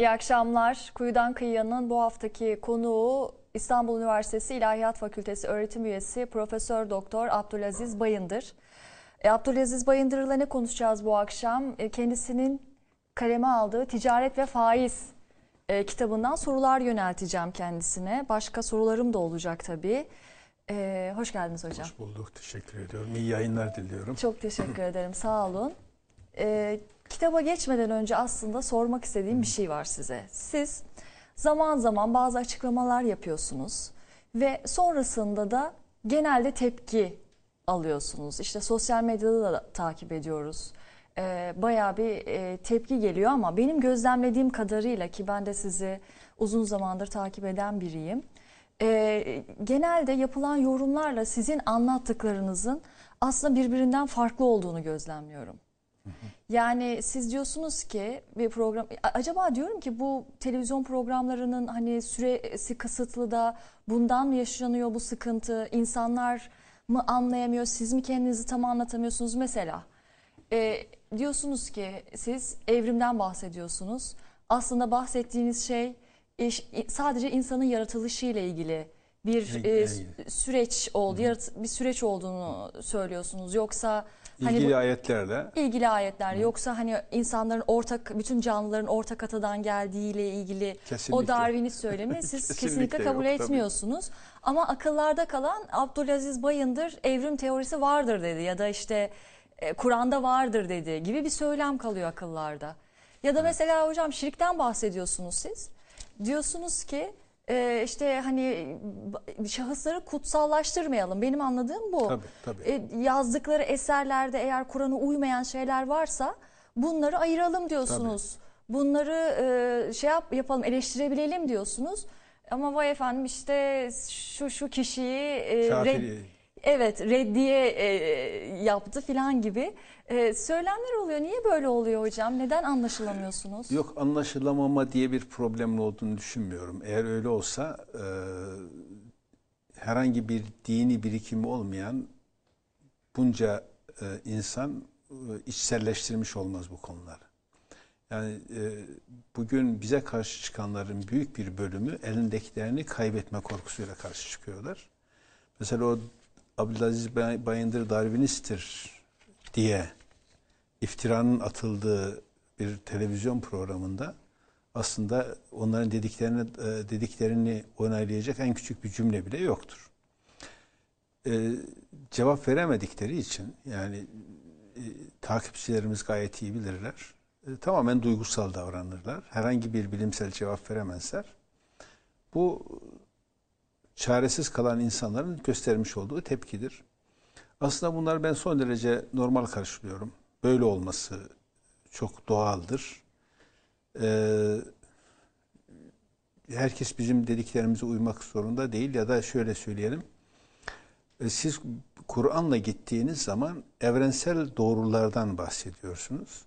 İyi akşamlar. Kuyudan Kıyı'nın bu haftaki konuğu İstanbul Üniversitesi İlahiyat Fakültesi öğretim üyesi Profesör Doktor Abdülaziz Bayındır. E, Abdülaziz Bayındır'la ne konuşacağız bu akşam? E, kendisinin kaleme aldığı Ticaret ve Faiz e, kitabından sorular yönelteceğim kendisine. Başka sorularım da olacak tabii. E, hoş geldiniz hocam. Hoş bulduk. Teşekkür ediyorum. İyi yayınlar diliyorum. Çok teşekkür ederim. Sağ olun. E, kitaba geçmeden önce aslında sormak istediğim bir şey var size. Siz zaman zaman bazı açıklamalar yapıyorsunuz ve sonrasında da genelde tepki alıyorsunuz. İşte sosyal medyada da takip ediyoruz. Ee, bayağı bir e, tepki geliyor ama benim gözlemlediğim kadarıyla ki ben de sizi uzun zamandır takip eden biriyim. Ee, genelde yapılan yorumlarla sizin anlattıklarınızın aslında birbirinden farklı olduğunu gözlemliyorum. Yani siz diyorsunuz ki bir program acaba diyorum ki bu televizyon programlarının hani süresi kısıtlı da bundan mı yaşanıyor bu sıkıntı? İnsanlar mı anlayamıyor? Siz mi kendinizi tam anlatamıyorsunuz mesela? e, diyorsunuz ki siz evrimden bahsediyorsunuz. Aslında bahsettiğiniz şey sadece insanın yaratılışı ile ilgili bir e, süreç oldu, yarat- bir süreç olduğunu söylüyorsunuz. Yoksa hani İlgili bu- ayetlerle ilgili ayetler yoksa hani insanların ortak bütün canlıların ortak atadan geldiği ile ilgili o Kesinlikle. Darwinist söylemi siz kesinlikle, Kesinlikle kabul yok, tabii. etmiyorsunuz. Ama akıllarda kalan Abdülaziz Bayındır evrim teorisi vardır dedi ya da işte e, Kur'an'da vardır dedi gibi bir söylem kalıyor akıllarda. Ya da mesela hocam şirkten bahsediyorsunuz siz. Diyorsunuz ki e, işte hani b- şahısları kutsallaştırmayalım. Benim anladığım bu. Tabii, tabii. E, yazdıkları eserlerde eğer Kur'an'a uymayan şeyler varsa bunları ayıralım diyorsunuz. Bunları e, şey yap, yapalım eleştirebilelim diyorsunuz. Ama vay efendim işte şu şu kişiyi e, Kafir- red- evet reddiye e, yaptı filan gibi e, söylemler oluyor. Niye böyle oluyor hocam? Neden anlaşılamıyorsunuz? yok anlaşılamama diye bir problemin olduğunu düşünmüyorum. Eğer öyle olsa e, herhangi bir dini birikimi olmayan bunca e, insan e, içselleştirmiş olmaz bu konuları. Yani e, bugün bize karşı çıkanların büyük bir bölümü elindekilerini kaybetme korkusuyla karşı çıkıyorlar. Mesela o Abdülaziz Bay- Bayındır Darwinisttir diye iftiranın atıldığı bir televizyon programında aslında onların dediklerini e, dediklerini onaylayacak en küçük bir cümle bile yoktur. E, cevap veremedikleri için yani e, takipçilerimiz gayet iyi bilirler. E, tamamen duygusal davranırlar. Herhangi bir bilimsel cevap veremezler. Bu çaresiz kalan insanların göstermiş olduğu tepkidir. Aslında bunlar ben son derece normal karşılıyorum. Böyle olması çok doğaldır. Ee, herkes bizim dediklerimize uymak zorunda değil ya da şöyle söyleyelim. E, Siz Kur'an'la gittiğiniz zaman evrensel doğrulardan bahsediyorsunuz.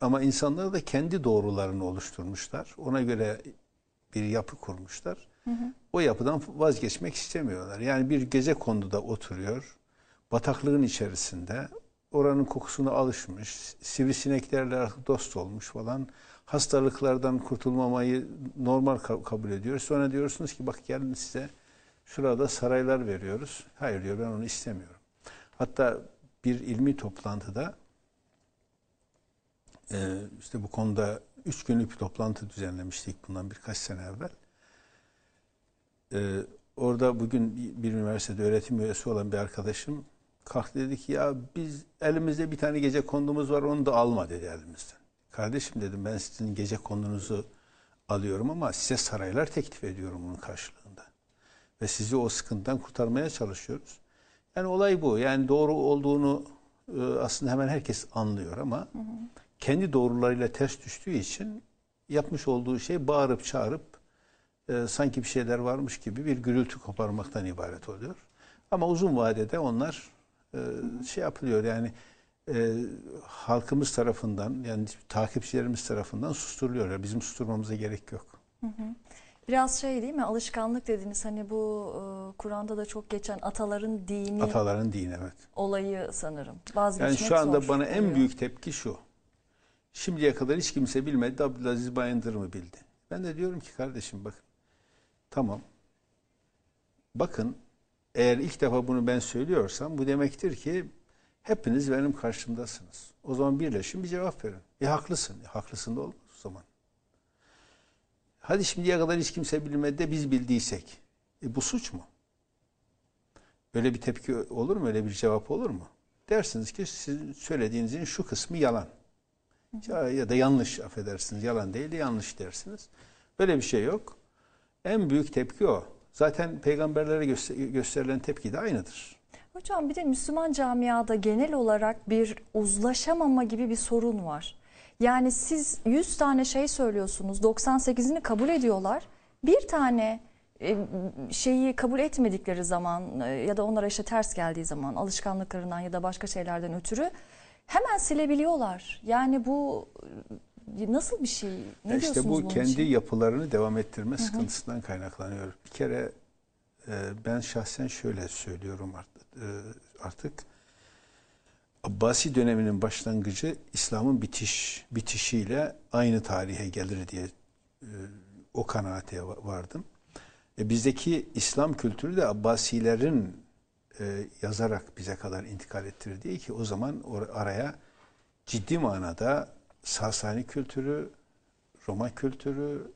Ama insanlar da kendi doğrularını oluşturmuşlar. Ona göre bir yapı kurmuşlar. O yapıdan vazgeçmek istemiyorlar. Yani bir gece konduda oturuyor. Bataklığın içerisinde oranın kokusuna alışmış. Sivrisineklerle artık dost olmuş falan. Hastalıklardan kurtulmamayı normal ka- kabul ediyor. Sonra diyorsunuz ki bak gelin size şurada saraylar veriyoruz. Hayır diyor ben onu istemiyorum. Hatta bir ilmi toplantıda işte bu konuda üç günlük bir toplantı düzenlemiştik bundan birkaç sene evvel. Ee, orada bugün bir- üniversitede öğretim üyesi olan bir arkadaşım kalktı dedi ki ya biz elimizde bir tane gece kondumuz var onu da alma dedi elimizden. Kardeşim dedim ben sizin gece kondunuzu alıyorum ama size saraylar teklif ediyorum bunun karşılığında. Ve sizi o sıkıntıdan kurtarmaya çalışıyoruz. Yani olay bu. Yani doğru olduğunu e, aslında hemen herkes anlıyor ama kendi doğrularıyla ters düştüğü için yapmış olduğu şey bağırıp çağırıp e, sanki bir şeyler varmış gibi bir gürültü koparmaktan ibaret oluyor. Ama uzun vadede onlar e, şey yapılıyor yani e, halkımız tarafından yani takipçilerimiz tarafından susturuluyor. Bizim susturmamıza gerek yok. Biraz şey değil mi alışkanlık dediniz hani bu e, Kur'an'da da çok geçen ataların dini Ataların dini evet. olayı sanırım. Vazgeçmek Yani şu anda bana en oluyor. büyük tepki şu. Şimdiye kadar hiç kimse bilmedi. Abdülaziz Bayındır mı bildi? Ben de diyorum ki kardeşim bakın. Tamam. Bakın eğer ilk defa bunu ben söylüyorsam bu demektir ki hepiniz benim karşımdasınız. O zaman birleşin bir cevap verin. E haklısın. E, haklısın da olmaz o zaman. Hadi şimdiye kadar hiç kimse bilmedi de biz bildiysek. E bu suç mu? Öyle bir tepki olur mu? Öyle bir cevap olur mu? Dersiniz ki sizin söylediğinizin şu kısmı yalan. Ya, ya da yanlış affedersiniz. Yalan değil de yanlış dersiniz. Böyle bir şey yok. En büyük tepki o. Zaten peygamberlere göster- gösterilen tepki de aynıdır. Hocam bir de Müslüman camiada genel olarak bir uzlaşamama gibi bir sorun var. Yani siz 100 tane şey söylüyorsunuz, 98'ini kabul ediyorlar. Bir tane e, şeyi kabul etmedikleri zaman e, ya da onlara işte ters geldiği zaman alışkanlıklarından ya da başka şeylerden ötürü hemen silebiliyorlar. Yani bu nasıl bir şey? Ne Ya işte bu kendi için? yapılarını devam ettirme sıkıntısından kaynaklanıyor. Bir kere e, ben şahsen şöyle söylüyorum artık, e, artık Abbasi döneminin başlangıcı İslam'ın bitiş bitişiyle aynı tarihe gelir diye e, o kanaate va- vardım. E, bizdeki İslam kültürü de Abbasilerin e, yazarak bize kadar intikal ettirdiği ki o zaman or- araya ciddi manada Sasani kültürü, Roma kültürü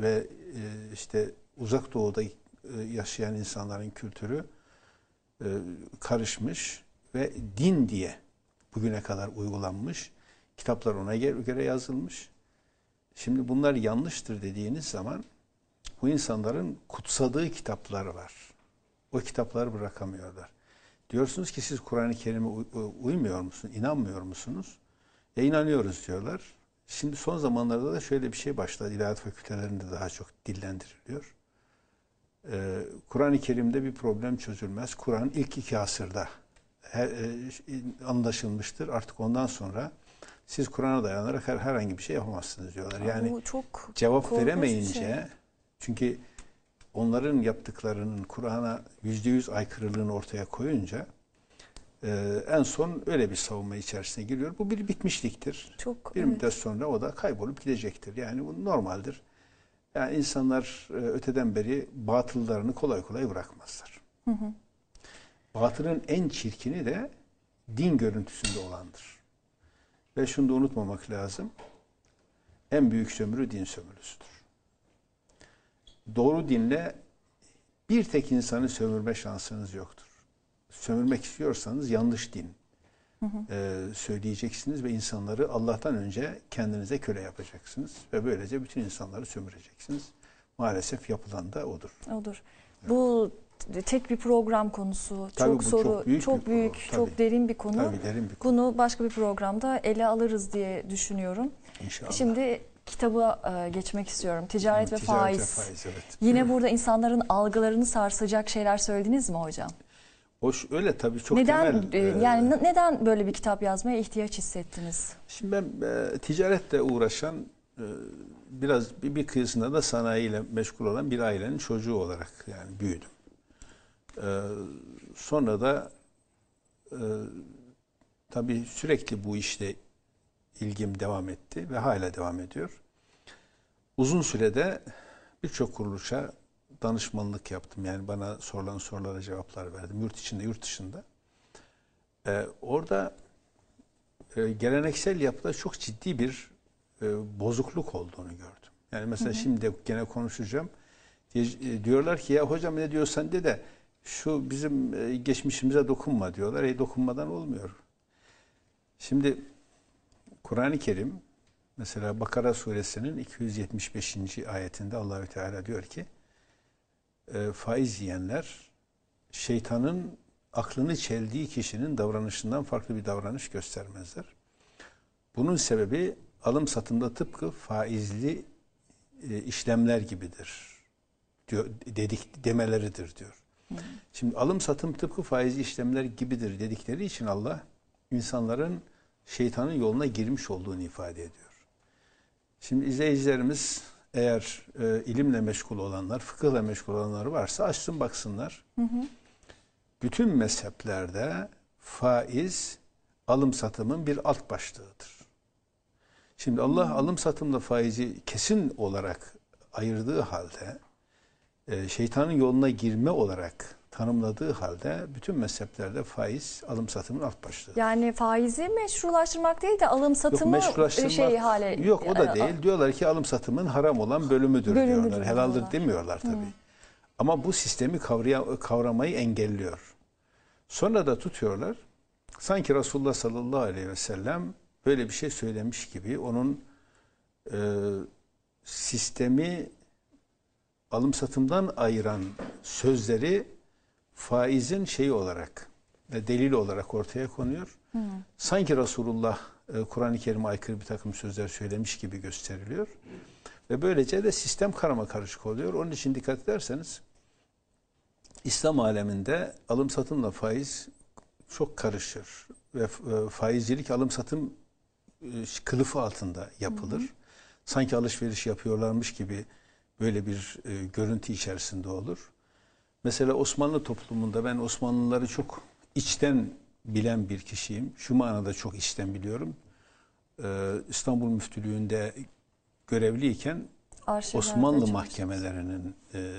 ve e, işte uzak doğuda e, yaşayan insanların kültürü e, karışmış ve din diye bugüne kadar uygulanmış. Kitaplar ona göre yazılmış. Şimdi bunlar yanlıştır dediğiniz zaman bu insanların kutsadığı kitaplar var. O kitapları bırakamıyorlar. Diyorsunuz ki siz Kur'an-ı Kerim'e uy- uy- uymuyor musunuz, inanmıyor musunuz? E inanıyoruz diyorlar. Şimdi son zamanlarda da şöyle bir şey başladı. İlahiyat fakültelerinde daha çok dillendiriliyor. Ee, Kur'an-ı Kerim'de bir problem çözülmez. Kur'an ilk iki asırda her, e, anlaşılmıştır. Artık ondan sonra siz Kur'an'a dayanarak her, herhangi bir şey yapamazsınız diyorlar. Yani bu çok cevap veremeyince şey. çünkü onların yaptıklarının Kur'an'a yüzde yüz aykırılığını ortaya koyunca e, en son öyle bir savunma içerisine giriyor. Bu bir bitmişliktir. çok Bir evet. müddet sonra o da kaybolup gidecektir. Yani bu normaldir. Yani insanlar e, öteden beri batıllarını kolay kolay bırakmazlar. Batılın en çirkini de din görüntüsünde olandır. Ve şunu da unutmamak lazım. En büyük sömürü din sömürüsüdür. Doğru dinle bir tek insanı sömürme şansınız yoktur. Sömürmek istiyorsanız yanlış din e, söyleyeceksiniz ve insanları Allah'tan önce kendinize köle yapacaksınız ve böylece bütün insanları sömüreceksiniz. Maalesef yapılan da odur. Odur. Bu tek bir program konusu. Tabii çok soru, çok büyük çok büyük, konu, çok derin bir konu. Tabii derin bir konu. Bunu başka bir programda ele alırız diye düşünüyorum. İnşallah. Şimdi kitaba e, geçmek istiyorum. Ticaret, ve, Ticaret faiz. ve faiz, evet. Yine burada insanların algılarını sarsacak şeyler söylediniz mi hocam? Şu- öyle tabii çok neden temel. e, e, yani ne- neden böyle bir kitap yazmaya ihtiyaç hissettiniz? Şimdi ben e, ticaretle uğraşan e, biraz bir, bir kıyısında da sanayiyle meşgul olan bir ailenin çocuğu olarak yani büyüdüm. E, sonra da e, tabii sürekli bu işte ilgim devam etti ve hala devam ediyor. Uzun sürede birçok kuruluşa danışmanlık yaptım. Yani bana sorulan sorulara cevaplar verdim. Yurt içinde, yurt dışında. E, orada e, geleneksel yapıda çok ciddi bir e, bozukluk olduğunu gördüm. Yani mesela şimdi de gene konuşacağım. Diye- e, Diyorlar ki ya hocam ne diyorsan de de şu bizim e, geçmişimize dokunma diyorlar. E dokunmadan olmuyor. Şimdi Kur'an-ı Kerim mesela Bakara suresinin 275. ayetinde Allahü Teala diyor ki e, faiz yiyenler şeytanın aklını çeldiği kişinin davranışından farklı bir davranış göstermezler. Bunun sebebi alım satımda tıpkı faizli e, işlemler gibidir diyor dedik demeleridir diyor. Şimdi alım satım tıpkı faizli işlemler gibidir dedikleri için Allah insanların şeytanın yoluna girmiş olduğunu ifade ediyor. Şimdi izleyicilerimiz eğer e, ilimle meşgul olanlar, fıkıhla meşgul olanlar varsa açsın baksınlar. Bütün mezheplerde faiz alım satımın bir alt başlığıdır. Şimdi Allah alım satımla faizi kesin olarak ayırdığı halde e, şeytanın yoluna girme olarak tanımladığı halde bütün mezheplerde faiz alım satımın alt başlığı. Yani faizi meşrulaştırmak değil de alım Yok satımı meşrulaştırmak şey hale yok o da e, değil. Diyorlar ki alım satımın haram olan bölümüdür, Bölümüdür diyorlar. Helaldir diyorlar. demiyorlar tabii. Ama bu sistemi kavraya, kavramayı engelliyor. Sonra da tutuyorlar. Sanki Resulullah sallallahu aleyhi ve sellem böyle bir şey söylemiş gibi onun e, sistemi alım satımdan ayıran sözleri faizin şeyi olarak ve delil olarak ortaya konuyor. Sanki Resulullah e, Kur'an-ı Kerim'e aykırı bir takım sözler söylemiş gibi gösteriliyor. Ve böylece de sistem karama karışık oluyor. Onun için dikkat ederseniz İslam aleminde alım satımla faiz çok karışır. Ve e, faizcilik alım satım e, kılıfı altında yapılır. Sanki alışveriş yapıyorlarmış gibi böyle bir görüntü içerisinde olur. Mesela Osmanlı toplumunda ben Osmanlıları çok içten bilen bir kişiyim. Şu manada çok içten biliyorum. Ee, İstanbul Müftülüğü'nde görevliyken arşivlerde Osmanlı mahkemelerinin e,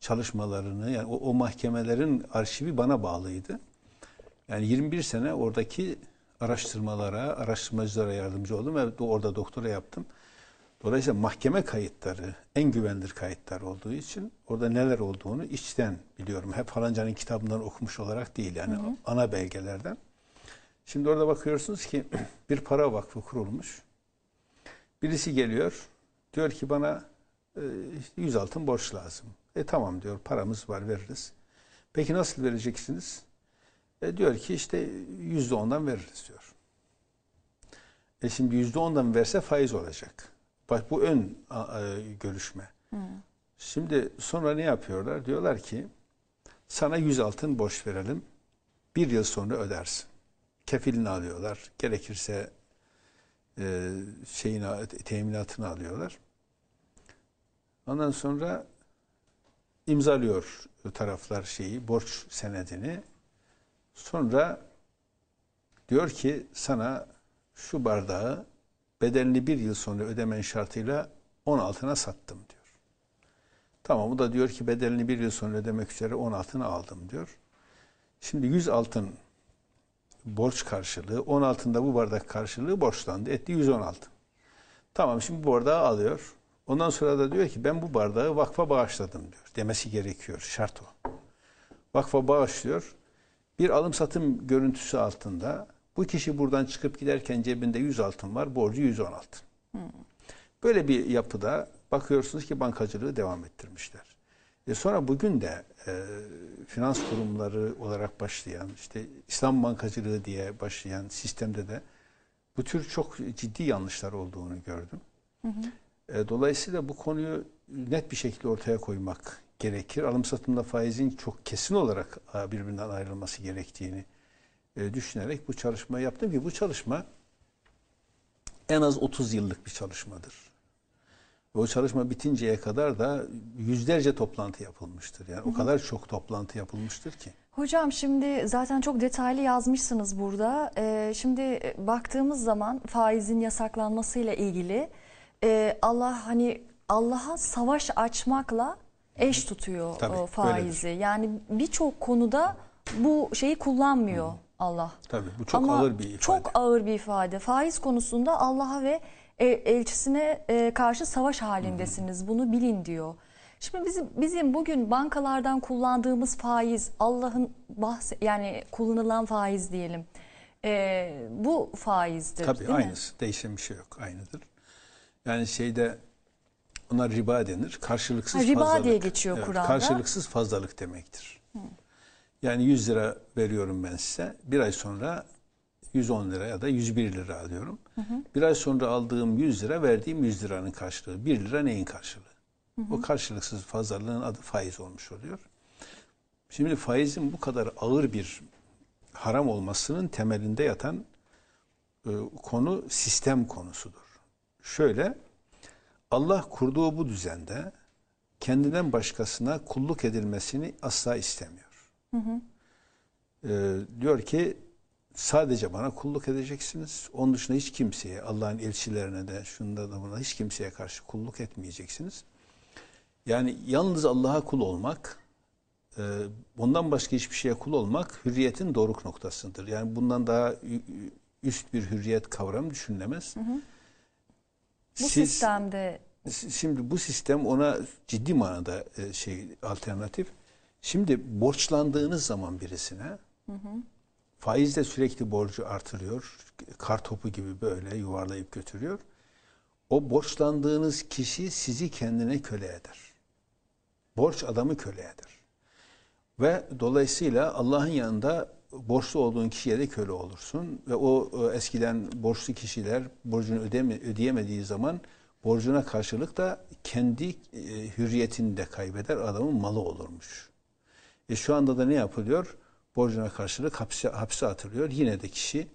çalışmalarını yani o, o mahkemelerin arşivi bana bağlıydı. Yani 21 sene oradaki araştırmalara, araştırmacılara yardımcı oldum ve orada doktora yaptım. Dolayısıyla mahkeme kayıtları en güvenilir kayıtlar olduğu için orada neler olduğunu içten biliyorum. Hep falancanın kitabından okumuş olarak değil yani ana belgelerden. Şimdi orada bakıyorsunuz ki bir para vakfı kurulmuş. Birisi geliyor diyor ki bana e, işte 100 altın borç lazım. E tamam diyor paramız var veririz. Peki nasıl vereceksiniz? E diyor ki işte yüzde ondan veririz diyor. E şimdi yüzde ondan verse faiz olacak. Bak bu ön görüşme. Şimdi sonra ne yapıyorlar? Diyorlar ki sana 100 altın borç verelim. Bir yıl sonra ödersin. Kefilini alıyorlar. Gerekirse e, şeyini, teminatını alıyorlar. Ondan sonra imzalıyor taraflar şeyi, borç senedini. Sonra diyor ki sana şu bardağı bedelini bir yıl sonra ödemen şartıyla 10 altına sattım diyor. Tamam o da diyor ki bedelini bir yıl sonra ödemek üzere 10 altına aldım diyor. Şimdi 100 altın borç karşılığı, 10 altında bu bardak karşılığı borçlandı. Etti 110 altın. Tamam şimdi bu bardağı alıyor. Ondan sonra da diyor ki ben bu bardağı vakfa bağışladım diyor. Demesi gerekiyor. Şart o. Vakfa bağışlıyor. Bir alım satım görüntüsü altında bu kişi buradan çıkıp giderken cebinde 100 altın var. Borcu 110 altın. Böyle bir yapıda bakıyorsunuz ki bankacılığı devam ettirmişler. E sonra bugün de e, finans kurumları olarak başlayan, işte İslam bankacılığı diye başlayan sistemde de bu tür çok ciddi yanlışlar olduğunu gördüm. E, dolayısıyla bu konuyu net bir şekilde ortaya koymak gerekir. Alım satımla faizin çok kesin olarak e, birbirinden ayrılması gerektiğini e, düşünerek bu çalışmayı yaptım ki bu çalışma en az 30 yıllık bir çalışmadır. Ve o çalışma bitinceye kadar da yüzlerce toplantı yapılmıştır. Yani o kadar çok toplantı yapılmıştır ki. Hocam şimdi zaten çok detaylı yazmışsınız burada. Ee, şimdi baktığımız zaman faizin yasaklanmasıyla ilgili e, Allah hani Allah'a savaş açmakla eş tutuyor Tabii, faizi. Yani birçok konuda bu şeyi kullanmıyor Allah. Tabii bu çok Ama ağır bir ifade. Çok ağır bir ifade. Faiz konusunda Allah'a ve e, elçisine e, karşı savaş halindesiniz. Bunu bilin diyor. Şimdi bizim bizim bugün bankalardan kullandığımız faiz Allah'ın bahse yani kullanılan faiz diyelim. E, bu faizdir Tabii değil mi? aynısı. Değişen bir şey yok. Aynıdır. Yani şeyde ona riba denir. Karşılıksız Ha, riba fazlalık. diye geçiyor Kur'an'da. Karşılıksız fazlalık demektir. Yani 100 lira veriyorum ben size. Bir ay sonra 110 lira ya da 101 lira alıyorum. Bir ay sonra aldığım 100 lira verdiğim 100 liranın karşılığı. 1 lira neyin karşılığı? O karşılıksız fazlalığın adı faiz olmuş oluyor. Şimdi faizin bu kadar ağır bir haram olmasının temelinde yatan e, konu sistem konusudur. Şöyle Allah kurduğu bu düzende kendinden başkasına kulluk edilmesini asla istemiyor. E, diyor ki sadece bana kulluk edeceksiniz. Onun dışında hiç kimseye, Allah'ın elçilerine de, şunda da buna hiç kimseye karşı kulluk etmeyeceksiniz. Yani yalnız Allah'a kul olmak, e, bundan başka hiçbir şeye kul olmak hürriyetin doruk noktasıdır. Yani bundan daha üst bir hürriyet kavramı düşünülemez. Hı hı. Bu Siz- sistemde Şimdi bu sistem ona ciddi manada e, şey alternatif. Şimdi borçlandığınız zaman birisine faizle sürekli borcu artırıyor. Kar topu gibi böyle yuvarlayıp götürüyor. O borçlandığınız kişi sizi kendine köle eder. Borç adamı köle eder. Ve dolayısıyla Allah'ın yanında borçlu olduğun kişiye de köle olursun. Ve o e, eskiden borçlu kişiler borcunu ödeme, ödeyemediği zaman borcuna karşılık da kendi e, hürriyetini de kaybeder, adamın malı olurmuş. E şu anda da ne yapılıyor? Borcuna karşılık hapse, hapse atılıyor. Yine de kişi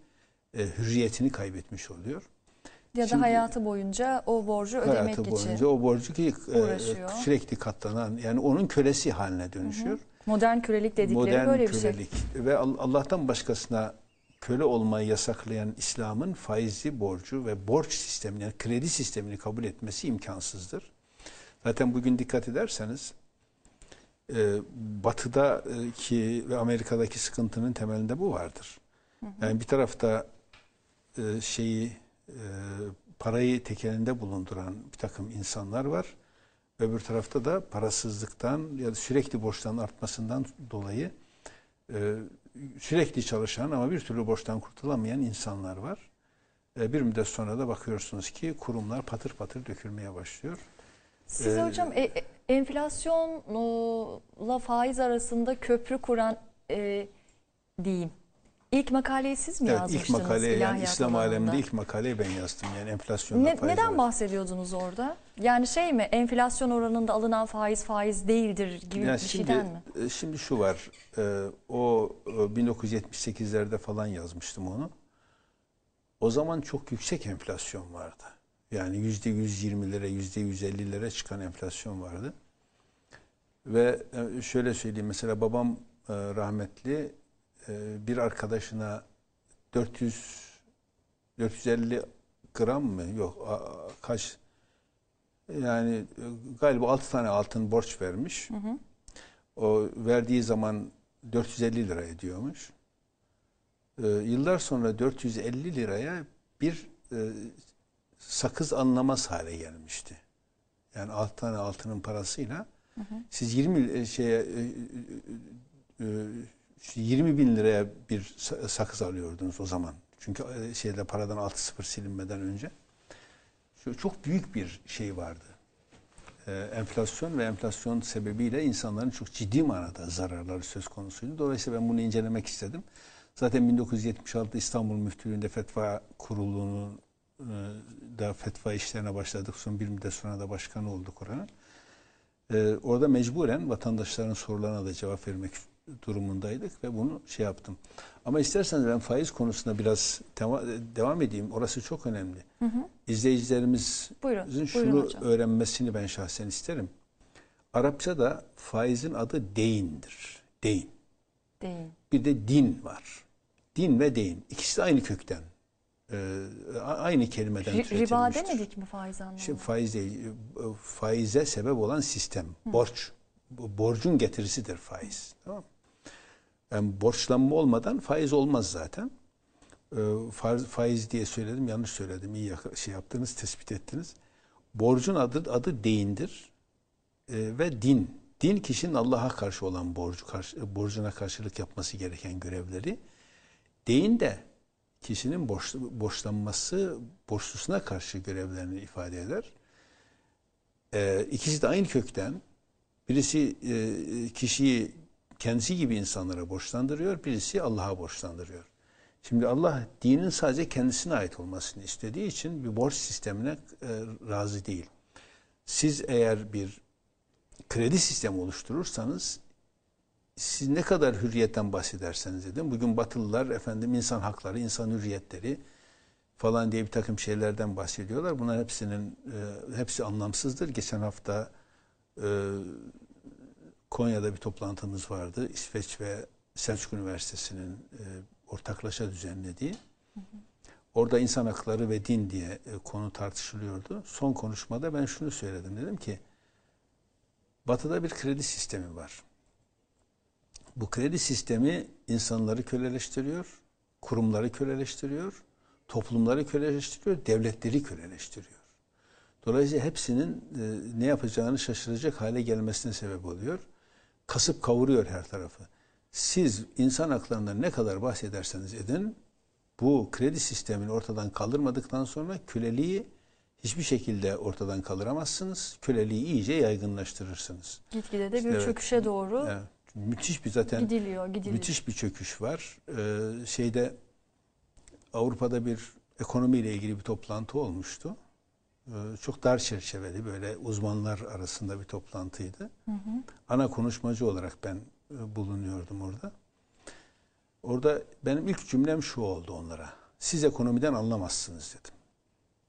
e, hürriyetini kaybetmiş oluyor. ya da Şimdi- hayatı boyunca o borcu ödemek Hayatı için boyunca o borcu ki e, sürekli katlanan yani onun kölesi haline dönüşüyor. modern kölelik dedikleri Modern böyle bir şey. kölelik ve Al- Allah'tan başkasına köle olmayı yasaklayan İslam'ın faizli borcu ve borç sistemini, yani kredi sistemini kabul etmesi imkansızdır. Zaten bugün dikkat ederseniz e, Batı'daki ve Amerika'daki sıkıntının temelinde bu vardır. Yani bir tarafta e, şeyi e, parayı tekelinde bulunduran bir takım insanlar var. Öbür tarafta da parasızlıktan ya da sürekli borçların artmasından dolayı e, sürekli çalışan ama bir türlü borçtan kurtulamayan insanlar var. E, bir müddet sonra da bakıyorsunuz ki kurumlar patır patır dökülmeye başlıyor. Siz Ee, hocam e, e, enflasyonla faiz arasında köprü kuran e, diyeyim. İlk makaleyi siz mi Evet, yazmıştınız? ilk makale yani İslam aleminde ilk makaleyi ben yazdım. Yani enflasyonla Ne- faiz neden arası. bahsediyordunuz orada? Yani şey mi enflasyon oranında alınan faiz faiz değildir gibi Ya bir şimdi, şeyden mi? e, Şimdi şu var, e, o e, 1978'lerde falan yazmıştım onu. O zaman çok yüksek enflasyon vardı. Yani yüzde 120'lere, yüzde 150'lere çıkan enflasyon vardı. Ve e, şöyle söyleyeyim, mesela babam e, rahmetli e, bir arkadaşına 400 450 gram mı? Yok, kaç? Yani galiba 6 tane altın borç vermiş. Hı hı. O verdiği zaman 450 lira ediyormuş. Ee, yıllar sonra 450 liraya bir e, sakız anlamaz hale gelmişti. Yani 6 tane altının parasıyla siz 20 e, şeye e, e, e, 20 bin liraya bir sa- sakız alıyordunuz o zaman. Çünkü şeyde paradan 6 sıfır silinmeden önce. Çok büyük bir şey vardı enflasyon ve enflasyon sebebiyle insanların çok ciddi manada zararları söz konusuydu. Dolayısıyla ben bunu incelemek istedim. Zaten 1976 İstanbul Müftülüğü'nde fetva kurulunun da fetva işlerine başladık. Son bir müddet sonra da başkanı olduk oranın. E, orada mecburen vatandaşların sorularına da cevap vermek durumundaydık ve bunu şey yaptım. Ama isterseniz ben faiz konusunda biraz devam edeyim. Orası çok önemli. Hı hı. İzleyicilerimizin Buyurun. Buyurun şunu hocam. öğrenmesini ben şahsen isterim. Arapçada faizin adı deyindir. Deyin. Değil. Bir de din var. Din ve deyin. İkisi de aynı kökten. A- aynı kelimeden Ri- riba demedik mi faiz anlamında? Şimdi faiz değil. e, Faize sebep olan sistem. Borç. Bu Borcun getirisidir faiz. Tamam? Yani borçlanma olmadan faiz olmaz zaten. Ee, Faiz diye söyledim, yanlış söyledim. İyi şey yaptınız, tespit ettiniz. Borcun adı adı deyindir Ee, ve din. Din kişinin Allah'a karşı olan borcu karşı, borcuna karşılık yapması gereken görevleri. Deyin de kişinin borç, borçlanması, borçlusuna karşı görevlerini ifade eder. Ee, ikisi de aynı kökten. Birisi e, kişiyi kendisi gibi insanlara borçlandırıyor, birisi Allah'a borçlandırıyor. Şimdi Allah dinin sadece kendisine ait olmasını istediği için bir borç sistemine e, razı değil. Siz eğer bir kredi sistemi oluşturursanız siz ne kadar hürriyetten bahsederseniz dedim. Bugün Batılılar efendim insan hakları, insan hürriyetleri falan diye bir takım şeylerden bahsediyorlar. Bunlar hepsinin e, hepsi anlamsızdır. Geçen hafta e, Konya'da bir toplantımız vardı. İsveç ve Selçuk Üniversitesi'nin e, ortaklaşa düzenlediği. Orada insan hakları ve din diye e, konu tartışılıyordu. Son konuşmada ben şunu söyledim. Dedim ki Batı'da bir kredi sistemi var. Bu kredi sistemi insanları köleleştiriyor, kurumları köleleştiriyor, toplumları köleleştiriyor, devletleri köleleştiriyor. Dolayısıyla hepsinin e, ne yapacağını şaşıracak hale gelmesine sebep oluyor. Kasıp kavuruyor her tarafı. Siz insan haklarından ne kadar bahsederseniz edin, bu kredi sistemini ortadan kaldırmadıktan sonra köleliği hiçbir şekilde ortadan kaldıramazsınız. Köleliği iyice yaygınlaştırırsınız. Gitgide de bir Evet. çöküşe doğru Evet, müthiş bir zaten gidiliyor, gidiliyor. müthiş bir çöküş var. Ee, şeyde Avrupa'da bir ekonomiyle ilgili bir toplantı olmuştu. Ee, çok dar çerçeveli böyle uzmanlar arasında bir toplantıydı. Ana konuşmacı olarak ben e, bulunuyordum orada. Orada benim ilk cümlem şu oldu onlara. Siz ekonomiden anlamazsınız dedim.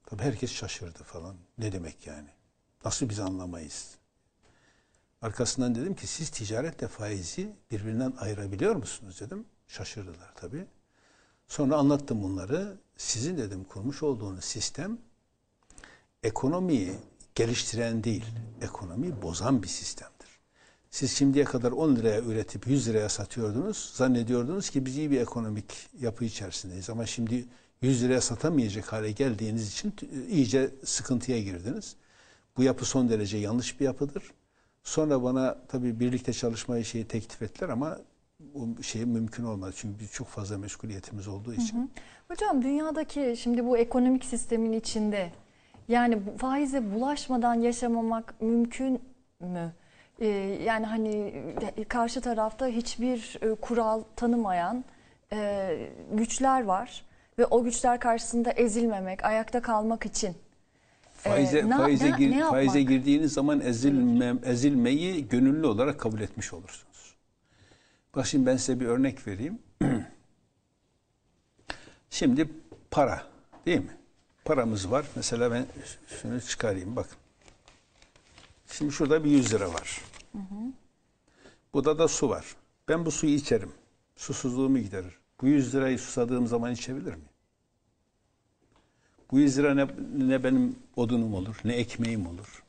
Tabii herkes şaşırdı falan. Ne demek yani? Nasıl biz anlamayız? Arkasından dedim ki siz ticaretle faizi birbirinden ayırabiliyor musunuz dedim. Şaşırdılar tabii. Sonra anlattım bunları. Sizin dedim kurmuş olduğunuz sistem ekonomiyi geliştiren değil, ekonomiyi bozan bir sistemdir. Siz şimdiye kadar 10 liraya üretip 100 liraya satıyordunuz. Zannediyordunuz ki biz iyi bir ekonomik yapı içerisindeyiz. Ama şimdi 100 liraya satamayacak hale geldiğiniz için iyice sıkıntıya girdiniz. Bu yapı son derece yanlış bir yapıdır. Sonra bana tabii birlikte çalışmayı şeyi teklif ettiler ama o şey mümkün olmadı. Çünkü biz çok fazla meşguliyetimiz olduğu için. Hocam dünyadaki şimdi bu ekonomik sistemin içinde yani faize bulaşmadan yaşamamak mümkün mü? Ee, yani hani e, karşı tarafta hiçbir e, kural tanımayan e, güçler var ve o güçler karşısında ezilmemek, ayakta kalmak için e, Faize, ne- faize, ne- gir- ne yapmak? faize girdiğiniz zaman ezilme, ezilmeyi gönüllü olarak kabul etmiş olursunuz. Bak şimdi ben size bir örnek vereyim. şimdi para değil mi? Paramız var. Mesela ben şunu çıkarayım bakın. Şimdi şurada bir 100 lira var. Burada da su var. Ben bu suyu içerim. Susuzluğumu giderir. Bu 100 lirayı susadığım zaman içebilir miyim? Bu 100 lira ne, ne benim odunum olur, ne ekmeğim olur.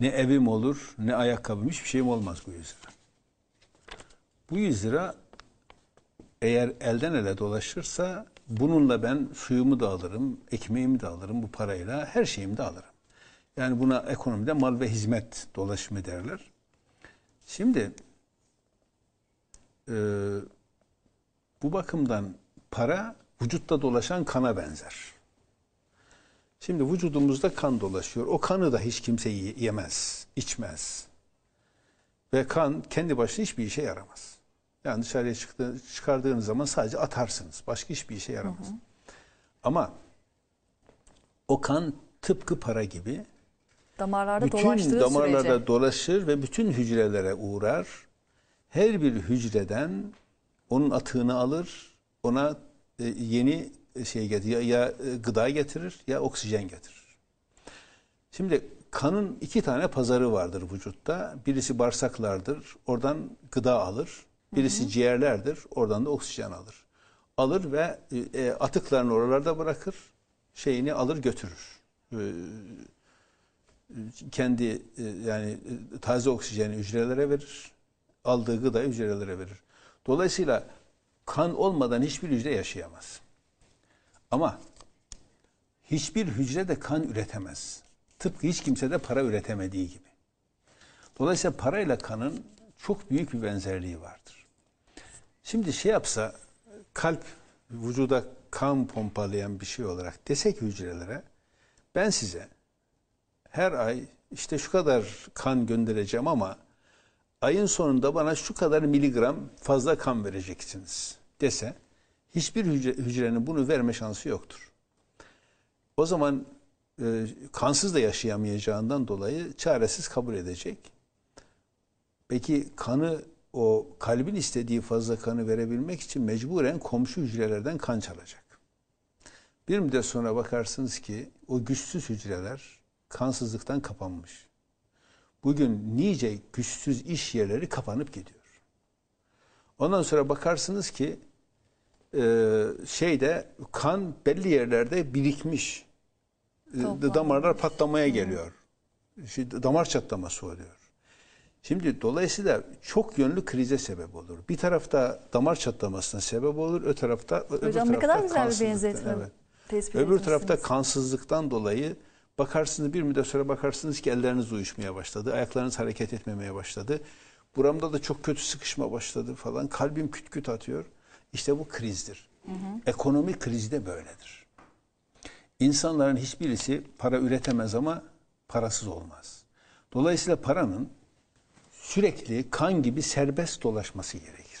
Ne evim olur, ne ayakkabım, hiçbir şeyim olmaz bu 100 lira. Bu 100 lira eğer elden ele dolaşırsa bununla ben suyumu da alırım, ekmeğimi de alırım bu parayla, her şeyimi de alırım. Yani buna ekonomide mal ve hizmet dolaşımı derler. Şimdi e, bu bakımdan para vücutta dolaşan kana benzer. Şimdi vücudumuzda kan dolaşıyor. O kanı da hiç kimse ye- yemez, içmez. Ve kan kendi başına hiçbir işe yaramaz. Yani dışarıya çıktı, çıkardığınız zaman sadece atarsınız. Başka hiçbir işe yaramaz. Ama o kan tıpkı para gibi damarlarda bütün damarlarda sürece dolaşır ve bütün hücrelere uğrar. Her bir hücreden onun atığını alır, ona e, yeni şey getirir, ya, ya e, gıda getirir ya oksijen getirir. Şimdi kanın iki tane pazarı vardır vücutta. Birisi bağırsaklardır, oradan gıda alır. Birisi ciğerlerdir, oradan da oksijen alır. Alır ve e, e, atıklarını oralarda bırakır, şeyini alır götürür. E, kendi e, yani e, taze oksijeni hücrelere verir. Aldığı gıda hücrelere verir. Dolayısıyla kan olmadan hiçbir hücre yaşayamaz. Ama hiçbir hücre de kan üretemez. Tıpkı hiç kimse de para üretemediği gibi. Dolayısıyla parayla kanın çok büyük bir benzerliği vardır. Şimdi şey yapsa kalp vücuda kan pompalayan bir şey olarak desek hücrelere ben size her ay işte şu kadar kan göndereceğim ama ayın sonunda bana şu kadar miligram fazla kan vereceksiniz dese hiçbir hücre, hücrenin bunu verme şansı yoktur. O zaman e, kansız da yaşayamayacağından dolayı çaresiz kabul edecek. Peki kanı o kalbin istediği fazla kanı verebilmek için mecburen komşu hücrelerden kan çalacak. Bir müddet sonra bakarsınız ki o güçsüz hücreler kansızlıktan kapanmış. Bugün nice güçsüz iş yerleri kapanıp gidiyor. Ondan sonra bakarsınız ki e, şeyde kan belli yerlerde birikmiş. E, Toplanmış. damarlar patlamaya geliyor. Şey, damar çatlaması oluyor. Şimdi dolayısıyla çok yönlü krize sebep olur. Bir tarafta damar çatlamasına sebep olur, öbür tarafta öbür Hocam ne tarafta kadar güzel bir benzetme. evet. Öbür tarafta kansızlıktan dolayı bakarsınız bir müddet sonra bakarsınız ki elleriniz uyuşmaya başladı. Ayaklarınız hareket etmemeye başladı. Buramda da çok kötü sıkışma başladı falan. Kalbim küt küt atıyor. İşte bu krizdir. Ekonomi krizi de böyledir. İnsanların hiçbirisi para üretemez ama parasız olmaz. Dolayısıyla paranın sürekli kan gibi serbest dolaşması gerekir.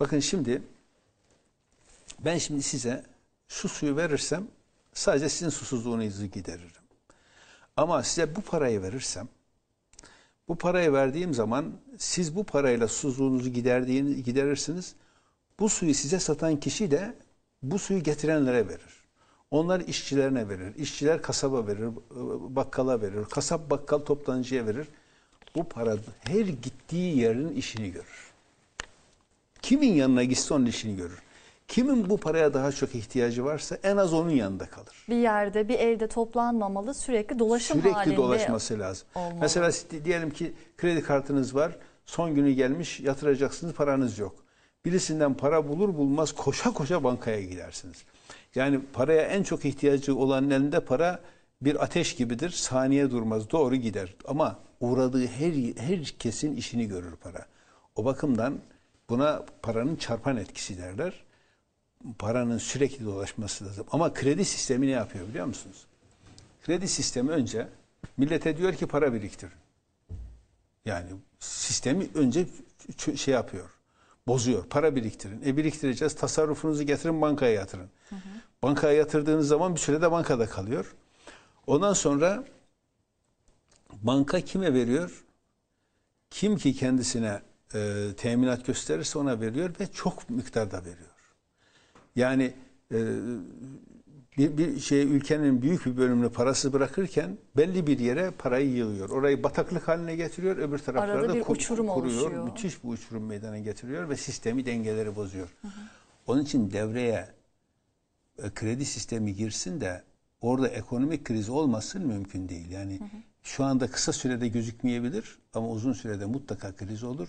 Bakın şimdi ben şimdi size şu suyu verirsem sadece sizin susuzluğunuzu gideririm. Ama size bu parayı verirsem bu parayı verdiğim zaman siz bu parayla susuzluğunuzu giderirsiniz. Bu suyu size satan kişi de bu suyu getirenlere verir. Onlar işçilerine verir. İşçiler kasaba verir, bakkala verir. Kasap bakkal toptancıya verir. Bu para her gittiği yerin işini görür. Kimin yanına gitse onun işini görür. Kimin bu paraya daha çok ihtiyacı varsa en az onun yanında kalır. bir yerde bir evde toplanmamalı sürekli dolaşım Sürekli halinde dolaşması lazım. olmalı. Mesela diyelim ki kredi kartınız var. Son günü gelmiş yatıracaksınız paranız yok. Birisinden para bulur bulmaz koşa koşa bankaya gidersiniz. Yani paraya en çok ihtiyacı olanın elinde para bir ateş gibidir. Saniye durmaz doğru gider. Ama uğradığı her herkesin işini görür para. O bakımdan buna paranın çarpan etkisi derler. Paranın sürekli dolaşması lazım. Ama kredi sistemi ne yapıyor biliyor musunuz? Kredi sistemi önce millete diyor ki para biriktirin. Yani sistemi önce şey yapıyor. Bozuyor. Para biriktirin. E biriktireceğiz. Tasarrufunuzu getirin bankaya yatırın. Bankaya yatırdığınız zaman bir sürede bankada kalıyor. Ondan sonra banka kime veriyor? Kim ki kendisine e, teminat gösterirse ona veriyor ve çok miktarda veriyor. Yani e, bir, bir şey ülkenin büyük bir bölümünü parası bırakırken belli bir yere parayı yığıyor. Orayı bataklık haline getiriyor. Öbür taraflarda Arada bir ku- uçurum kuruyor. oluşuyor. Müthiş bir uçurum meydana getiriyor ve sistemi dengeleri bozuyor. Onun için devreye e, kredi sistemi girsin de orada ekonomik kriz olmasın mümkün değil. Yani şu anda kısa sürede gözükmeyebilir ama uzun sürede mutlaka kriz olur.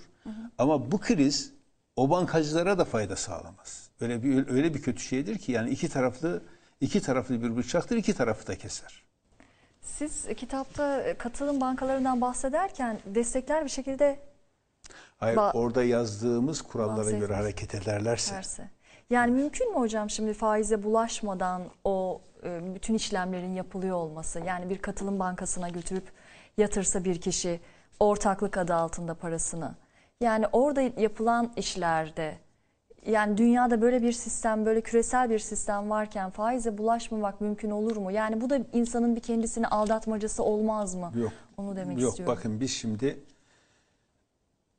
Ama bu kriz o bankacılara da fayda sağlamaz. Öyle bir öyle bir kötü şeydir ki yani iki taraflı iki taraflı bir bıçaktır iki tarafı da keser. Siz kitapta e, katılım bankalarından bahsederken destekler bir şekilde Hayır Ba- orada yazdığımız kurallara göre hareket ederlerse verse. Yani mümkün mü hocam şimdi faize bulaşmadan o e, bütün işlemlerin yapılıyor olması? Yani bir katılım bankasına götürüp yatırsa bir kişi ortaklık adı altında parasını. Yani orada yapılan işlerde yani dünyada böyle bir sistem, böyle küresel bir sistem varken faize bulaşmamak mümkün olur mu? Yani bu da insanın bir kendisini aldatmacası olmaz mı? Yok. Onu demek Yok istiyorum. bakın biz şimdi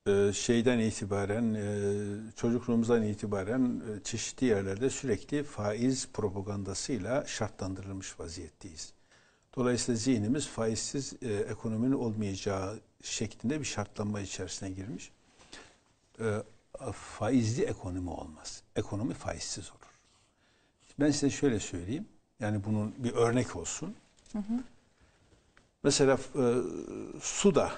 e, şeyden itibaren e, çocukluğumuzdan itibaren e, çeşitli yerlerde sürekli faiz propagandasıyla şartlandırılmış vaziyetteyiz. Dolayısıyla zihnimiz faizsiz ekonominin olmayacağı şeklinde bir şartlanma içerisine girmiş. Faizli ekonomi olmaz. Ekonomi faizsiz olur. Ben size şöyle söyleyeyim. Yani bunun bir örnek olsun. Mesela e, suda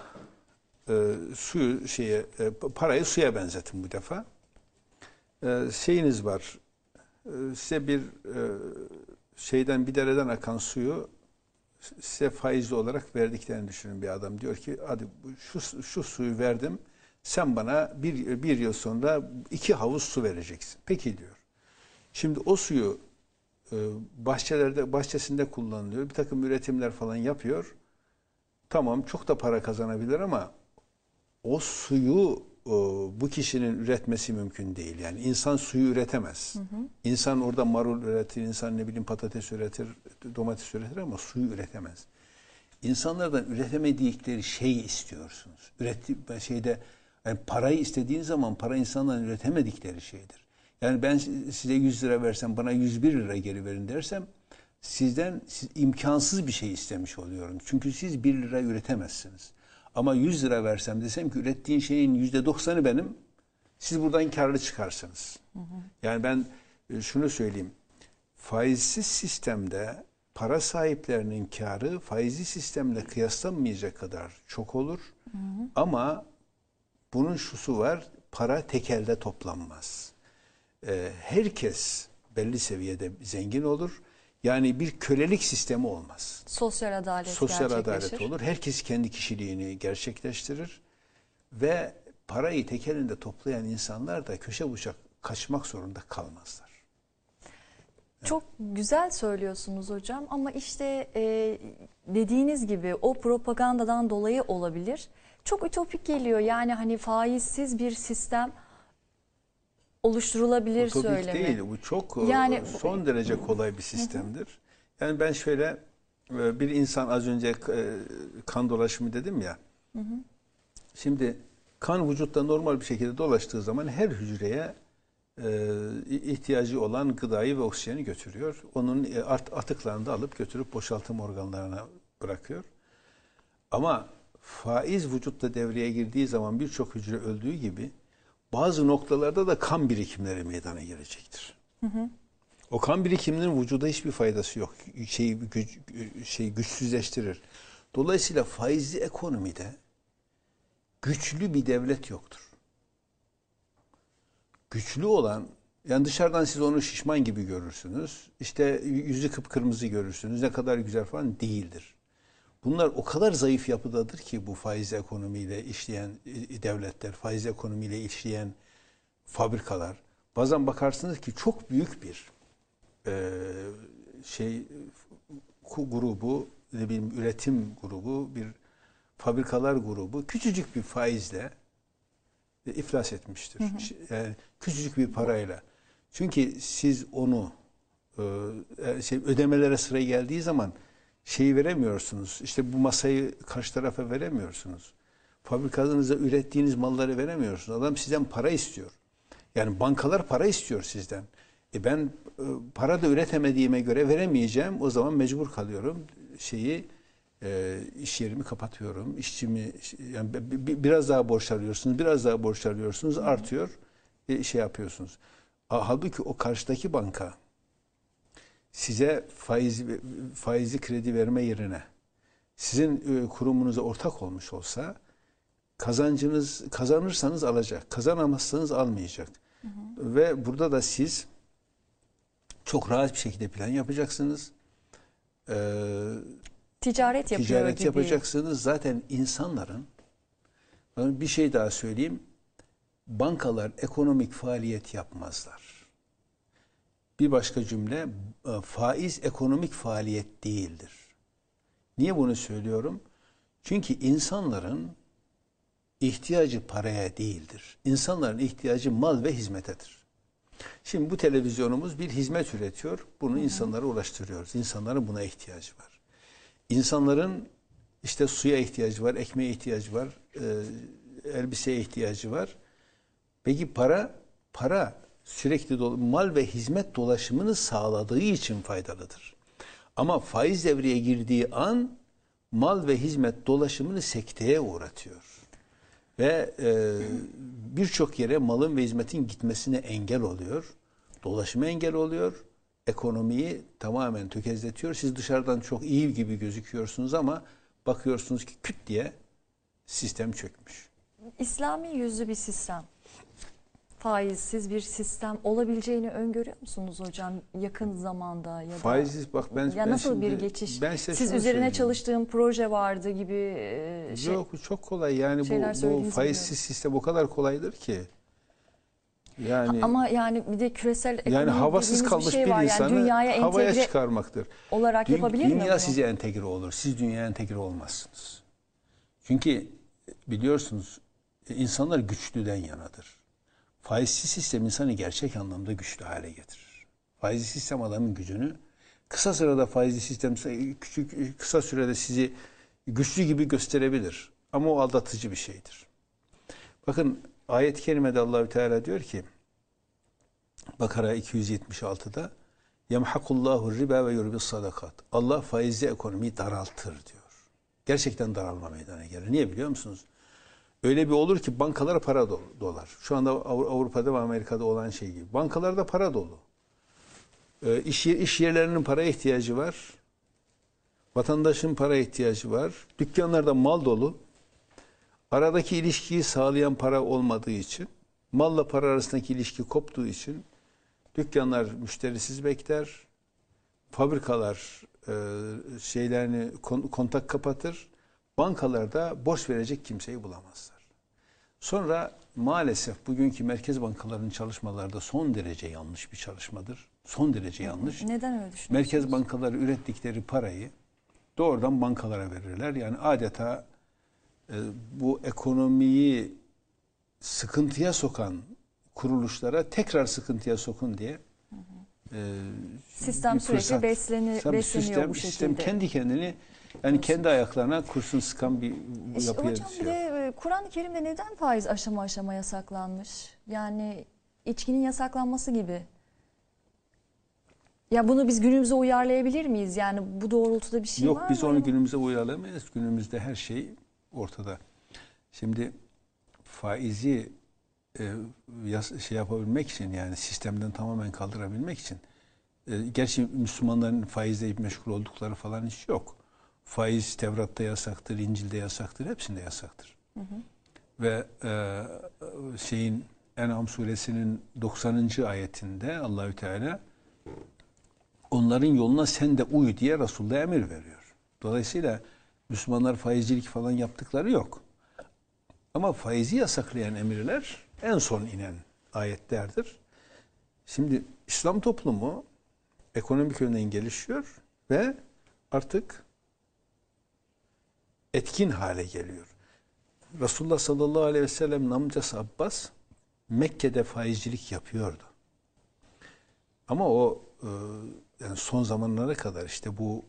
e, suyu şeye e, parayı suya benzetin bu defa. E, şeyiniz var. E, size bir e, şeyden bir dereden akan suyu size faizli olarak verdiklerini düşünün bir adam. Diyor ki hadi şu, şu suyu verdim. Sen bana bir, bir yıl sonra iki havuz su vereceksin. Peki diyor. Şimdi o suyu e, bahçelerde bahçesinde kullanılıyor. Bir takım üretimler falan yapıyor. Tamam çok da para kazanabilir ama o suyu e, bu kişinin üretmesi mümkün değil. Yani insan suyu üretemez. İnsan orada marul üretir, insan ne bileyim patates üretir, domates üretir ama suyu üretemez. İnsanlardan üretemedikleri şeyi istiyorsunuz. Üretti şeyde yani parayı istediğin zaman para insanların üretemedikleri şeydir. Yani ben size 100 lira versem bana 101 lira geri verin dersem sizden siz, imkansız bir şey istemiş oluyorum. Çünkü siz 1 lira üretemezsiniz. Ama 100 lira versem desem ki ürettiğin şeyin %90'ı benim Siz buradan karlı çıkarsınız. Yani ben e, şunu söyleyeyim. Faizsiz sistemde para sahiplerinin karı faizli sistemle kıyaslanmayacak kadar çok olur. Ama bunun şusu var. Para tekelde toplanmaz. Ee, herkes belli seviyede zengin olur. Yani bir kölelik sistemi olmaz. Sosyal adalet Sosyal adalet olur. Herkes kendi kişiliğini gerçekleştirir. Ve parayı tek elinde toplayan insanlar da köşe bucak kaçmak zorunda kalmazlar. Çok güzel söylüyorsunuz hocam ama işte e, dediğiniz gibi o propagandadan dolayı olabilir. Çok ütopik geliyor yani hani faizsiz bir sistem oluşturulabilir Utopik söylemi. değil. Bu çok e, Yani- son derece kolay bir sistemdir. Yani ben şöyle e, bir insan az önce e, kan dolaşımı dedim ya. Şimdi kan vücutta normal bir şekilde dolaştığı zaman her hücreye ihtiyacı olan gıdayı ve oksijeni götürüyor. Onun atıklarını da alıp götürüp boşaltım organlarına bırakıyor. Ama faiz vücutta devreye girdiği zaman birçok hücre öldüğü gibi bazı noktalarda da kan birikimleri meydana gelecektir. O kan birikiminin vücuda hiçbir faydası yok. Şey, güç, şey güçsüzleştirir. Dolayısıyla faizli ekonomide güçlü bir devlet yoktur. Güçlü olan yani dışarıdan siz onu şişman gibi görürsünüz. İşte yüzü kıpkırmızı görürsünüz. Ne kadar güzel falan değildir. Bunlar o kadar zayıf yapıdadır ki bu faiz ekonomiyle işleyen e, devletler, faiz ekonomiyle işleyen fabrikalar. Bazen bakarsınız ki çok büyük bir e, şey grubu, ne bileyim üretim grubu, bir fabrikalar grubu küçücük bir faizle e, iflas etmiştir. Yani küçücük bir parayla. Çünkü siz onu e, e, şey ödemelere sıra geldiği zaman şeyi veremiyorsunuz. İşte bu masayı karşı tarafa veremiyorsunuz. Fabrikanızda ürettiğiniz malları veremiyorsunuz. Adam sizden para istiyor. Yani bankalar para istiyor sizden. E ben e, para da üretemediğime göre veremeyeceğim. O zaman mecbur kalıyorum. Şeyi e, iş yerimi kapatıyorum. İşçimi yani bi- bi- biraz daha borç alıyorsunuz. Biraz daha borç alıyorsunuz. Artıyor. E, şey yapıyorsunuz. Ha- Halbuki o karşıdaki banka size faiz faizli kredi verme yerine sizin e, kurumunuza ortak olmuş olsa kazancınız kazanırsanız alacak, kazanamazsanız almayacak. Ve burada da siz çok rahat bir şekilde plan yapacaksınız. Ee, Ticaret yapıyor ticaret gibi. yapacaksınız. Zaten insanların bir şey daha söyleyeyim. Bankalar ekonomik faaliyet yapmazlar. Bir başka cümle e, faiz ekonomik faaliyet değildir. Niye bunu söylüyorum? Çünkü insanların ihtiyacı paraya değildir. İnsanların ihtiyacı mal ve hizmetedir. Şimdi bu televizyonumuz bir hizmet üretiyor. Bunu insanlara ulaştırıyoruz. İnsanların buna ihtiyacı var. İnsanların işte suya ihtiyacı var, ekmeğe ihtiyacı var, e, elbiseye ihtiyacı var. Peki para, para sürekli dolu, mal ve hizmet dolaşımını sağladığı için faydalıdır. Ama faiz devreye girdiği an mal ve hizmet dolaşımını sekteye uğratıyor. Ve e, birçok yere malın ve hizmetin gitmesine engel oluyor. Dolaşıma engel oluyor. Ekonomiyi tamamen tökezletiyor. Siz dışarıdan çok iyi gibi gözüküyorsunuz ama bakıyorsunuz ki küt diye sistem çökmüş. İslami yüzlü bir sistem. Faizsiz bir sistem olabileceğini öngörüyor musunuz hocam yakın zamanda ya da Faizsiz bak ben ya ben nasıl bir şimdi- geçiş? ben size Siz üzerine söyleyeyim. çalıştığım proje vardı gibi e, şey. Yok çok kolay yani bu, bu faizsiz biliyorum. sistem o kadar kolaydır ki. Yani Ama yani bir de küresel ekonomi yani havasız kalmış bir şey bir var. insanı Yani dünyaya havaya entegre çıkarmaktır. olarak Dü- yapabilir mi Dünya bunu? size entegre olur. Siz dünyaya entegre olmazsınız. Çünkü biliyorsunuz insanlar güçlüden yanadır. Faizsiz sistem insanı gerçek anlamda güçlü hale getirir. Faizli sistem adamın gücünü kısa sırada faizli sistem küçük kısa sürede sizi güçlü gibi gösterebilir. Ama o aldatıcı bir şeydir. Bakın ayet-i kerimede Allahü Teala diyor ki Bakara 276'da Yemhakullahu riba ve yurbis sadakat. Allah faizli ekonomiyi daraltır diyor. Gerçekten daralma meydana gelir. Niye biliyor musunuz? Öyle bir olur ki bankalara para dolar. Şu anda Avru- Avrupa'da ve Amerika'da olan şey gibi. Bankalarda para dolu. Ee, iş, iş yerlerinin para ihtiyacı var. Vatandaşın para ihtiyacı var. Dükkanlarda mal dolu. Aradaki ilişkiyi sağlayan para olmadığı için, malla para arasındaki ilişki koptuğu için dükkanlar müşterisiz bekler. Fabrikalar e, şeylerini kon- kontak kapatır. Bankalarda borç verecek kimseyi bulamazlar. Sonra maalesef bugünkü merkez bankalarının çalışmaları da son derece yanlış bir çalışmadır. Son derece yanlış. Neden öyle düşünüyorsunuz? Merkez bankaları ürettikleri parayı doğrudan bankalara verirler. Yani adeta e, bu ekonomiyi sıkıntıya sokan kuruluşlara tekrar sıkıntıya sokun diye e, Sistem sürekli besleni, besleniyor sistem, bu şekilde. sistem kendi kendini yani kendi ayaklarına kurşun sıkan bir İşte yapıya hocam bir düşüyor. de e, Kur'an-ı Kerim'de neden faiz aşama aşama yasaklanmış? Yani içkinin yasaklanması gibi. Ya bunu biz günümüze uyarlayabilir miyiz? Yani bu doğrultuda bir şey Yok var biz mı? onu günümüze uyarlamayız. Günümüzde her şey ortada. Şimdi faizi e, yas- şey yapabilmek için yani sistemden tamamen kaldırabilmek için e, gerçi Müslümanların faizle meşgul oldukları falan hiç yok. Faiz Tevrat'ta yasaktır, İncil'de yasaktır, hepsinde yasaktır. Ve e, şeyin En'am suresinin 90. ayetinde Allahü Teala onların yoluna sen de uy diye Resulullah emir veriyor. Dolayısıyla Müslümanlar faizcilik falan yaptıkları yok. Ama faizi yasaklayan emirler en son inen ayetlerdir. Şimdi İslam toplumu ekonomik yönden gelişiyor ve artık etkin hale geliyor. Resulullah sallallahu aleyhi ve sellem'in amcası Abbas Mekke'de faizcilik yapıyordu. Ama o e, yani son zamanlara kadar işte bu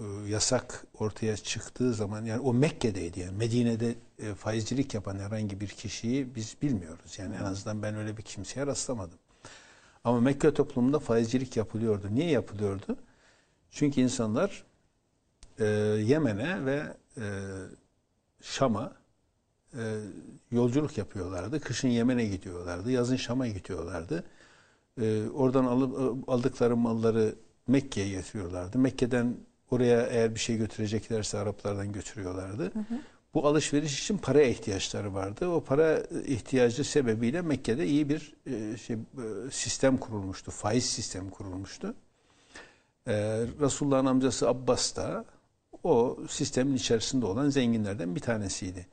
e, yasak ortaya çıktığı zaman yani o Mekke'deydi yani Medine'de e, faizcilik yapan herhangi bir kişiyi biz bilmiyoruz. Yani en azından ben öyle bir kimseye rastlamadım. Ama Mekke toplumunda faizcilik yapılıyordu. Niye yapılıyordu? Çünkü insanlar e, Yemen'e ve e, Şam'a e, yolculuk yapıyorlardı. Kışın Yemen'e gidiyorlardı. Yazın Şam'a gidiyorlardı. E, oradan alıp aldıkları malları Mekke'ye getiriyorlardı. Mekke'den oraya eğer bir şey götüreceklerse Araplardan götürüyorlardı. Bu alışveriş için paraya ihtiyaçları vardı. O para ihtiyacı sebebiyle Mekke'de iyi bir e, şey e, sistem kurulmuştu. Faiz sistemi kurulmuştu. E, Resulullah'ın amcası Abbas da o sistemin içerisinde olan zenginlerden bir tanesiydi.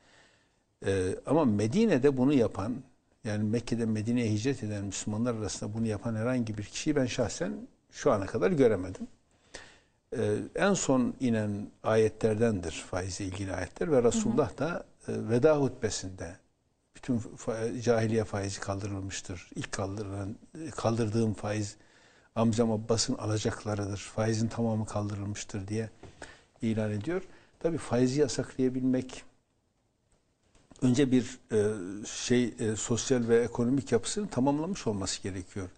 E, ama Medine'de bunu yapan yani Mekke'de Medine'ye hicret eden Müslümanlar arasında bunu yapan herhangi bir kişiyi ben şahsen şu ana kadar göremedim. Ee, en son inen ayetlerdendir faizle ilgili ayetler ve Resulullah da e, veda hutbesinde bütün fa- cahiliye faizi kaldırılmıştır. İlk kaldırılan, kaldırdığım faiz amcam Abbas'ın alacaklarıdır. Faizin tamamı kaldırılmıştır diye ilan ediyor. Tabi faizi yasaklayabilmek önce bir e, şey e, sosyal ve ekonomik yapısını tamamlamış olması gerekiyor.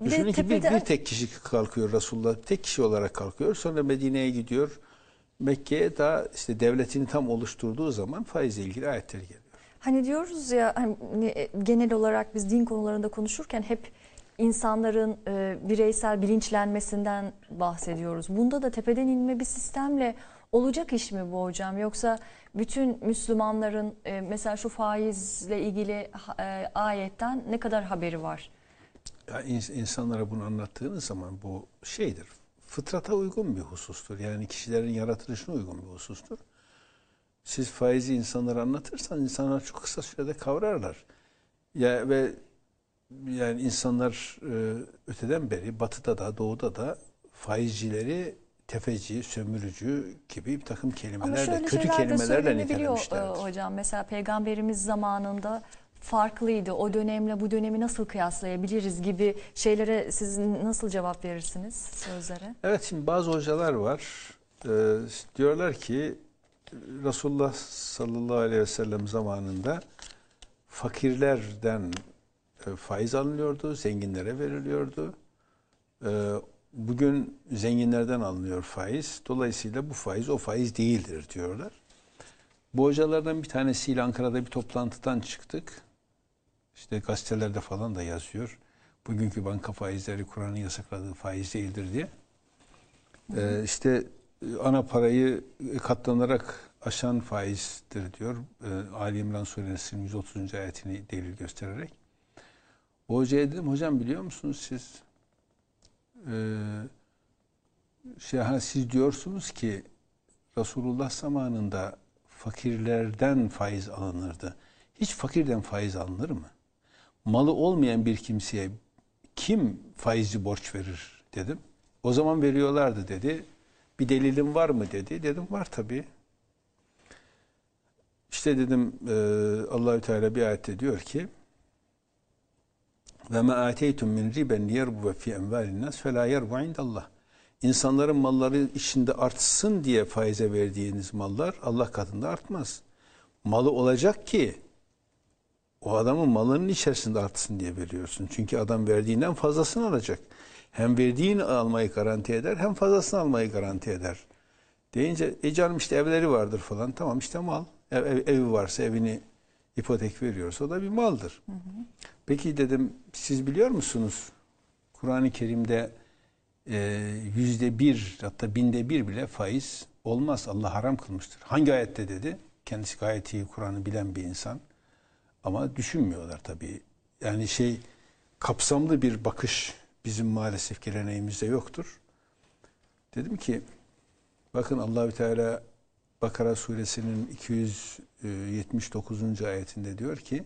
Bir Düşünün ki bir, bir tek kişi kalkıyor Resulullah, tek kişi olarak kalkıyor. Sonra Medine'ye gidiyor. Mekke'ye daha işte devletini tam oluşturduğu zaman faizle ilgili ayetler geliyor. Hani diyoruz ya hani e, genel olarak biz din konularında konuşurken hep insanların e, bireysel bilinçlenmesinden bahsediyoruz. Bunda da tepeden inme bir sistemle olacak iş mi bu hocam? Yoksa bütün Müslümanların e, mesela şu faizle ilgili e, ayetten ne kadar haberi var? Ya ins- insanlara bunu anlattığınız zaman bu şeydir. Fıtrata uygun bir husustur. Yani kişilerin yaratılışına uygun bir husustur. Siz faizi insanlara anlatırsanız insanlar çok kısa sürede kavrarlar. Ya ve yani insanlar e, öteden beri batıda da doğuda da faizcileri tefeci, sömürücü gibi bir takım kelimelerle, kötü kelimelerle e, nitelemişlerdir. hocam. Mesela peygamberimiz zamanında farklıydı. O dönemle bu dönemi nasıl kıyaslayabiliriz gibi şeylere siz nasıl cevap verirsiniz sözlere? Evet şimdi bazı hocalar var. Ee, diyorlar ki Resulullah sallallahu aleyhi ve sellem zamanında fakirlerden faiz alınıyordu, zenginlere veriliyordu. Ee, bugün zenginlerden alınıyor faiz. Dolayısıyla bu faiz o faiz değildir diyorlar. Bu hocalardan bir tanesiyle Ankara'da bir toplantıdan çıktık. İşte gazetelerde falan da yazıyor. Bugünkü banka faizleri Kur'an'ın yasakladığı faiz değildir diye. Ee, işte e, ana parayı katlanarak aşan faizdir diyor. Ee, Ali İmran suresinin 130. ayetini delil göstererek. Hocaya dedim hocam biliyor musunuz siz şey, ha, siz diyorsunuz ki Resulullah zamanında fakirlerden faiz alınırdı. Hiç fakirden faiz alınır mı? Malı olmayan bir kimseye kim faizci borç verir dedim. O zaman veriyorlardı dedi. Bir delilin var mı dedi. Dedim var tabii. İşte dedim Allahü Teala bir ayette diyor ki ve ma ateytum min riben yerbu fi envalin nas fela yerbu indallah. İnsanların malları içinde artsın diye faize verdiğiniz mallar Allah katında artmaz. Malı olacak ki o adamın malının içerisinde artsın diye veriyorsun. Çünkü adam verdiğinden fazlasını alacak. Hem verdiğini almayı garanti eder hem fazlasını almayı garanti eder. Deyince e canım işte evleri vardır falan. Tamam işte mal. Ev, ev- evi varsa evini ipotek veriyorsa o da bir maldır. Peki dedim siz biliyor musunuz? Kur'an-ı Kerim'de e, yüzde bir hatta binde bir bile faiz olmaz. Allah haram kılmıştır. Hangi ayette dedi? Kendisi gayet iyi Kur'an'ı bilen bir insan. Ama düşünmüyorlar tabii. Yani şey kapsamlı bir bakış bizim maalesef geleneğimizde yoktur. Dedim ki bakın Allahü Teala Bakara suresinin 279. ayetinde diyor ki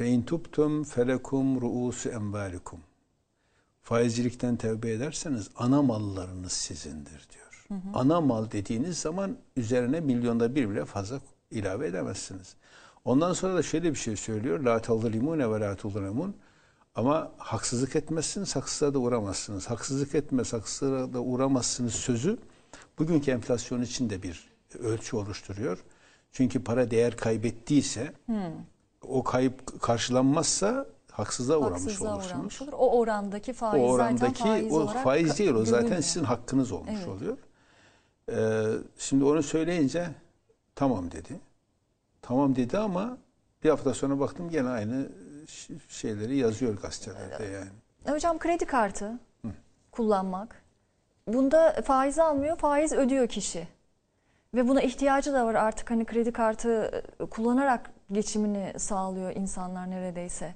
İn tubtum felekum ruusu envalikum. Faizcilikten tevbe ederseniz ana mallarınız sizindir diyor. Ana mal dediğiniz zaman üzerine milyonda bir bile fazla ilave edemezsiniz. Ondan sonra da şöyle bir şey söylüyor. La tazlimune ve la tuzlemun. Ama haksızlık etmezsiniz, haksızlığa da uğramazsınız. Haksızlık etmez, haksızlığa da uğramazsınız sözü bugünkü enflasyon için de bir ölçü oluşturuyor. Çünkü para değer kaybettiyse o kayıp karşılanmazsa haksızlığa uğramış Haksızlığa olursunuz. uğramış olur. O orandaki faiz O zaten orandaki faiz o faiz değil o zaten sizin hakkınız olmuş Evet. oluyor. Ee, şimdi onu söyleyince tamam dedi. Tamam dedi ama bir hafta sonra baktım gene aynı şeyleri yazıyor gazetelerde yani. Hocam kredi kartı kullanmak. Bunda faiz almıyor, faiz ödüyor kişi. Ve buna ihtiyacı da var artık hani kredi kartı e, kullanarak geçimini sağlıyor insanlar neredeyse.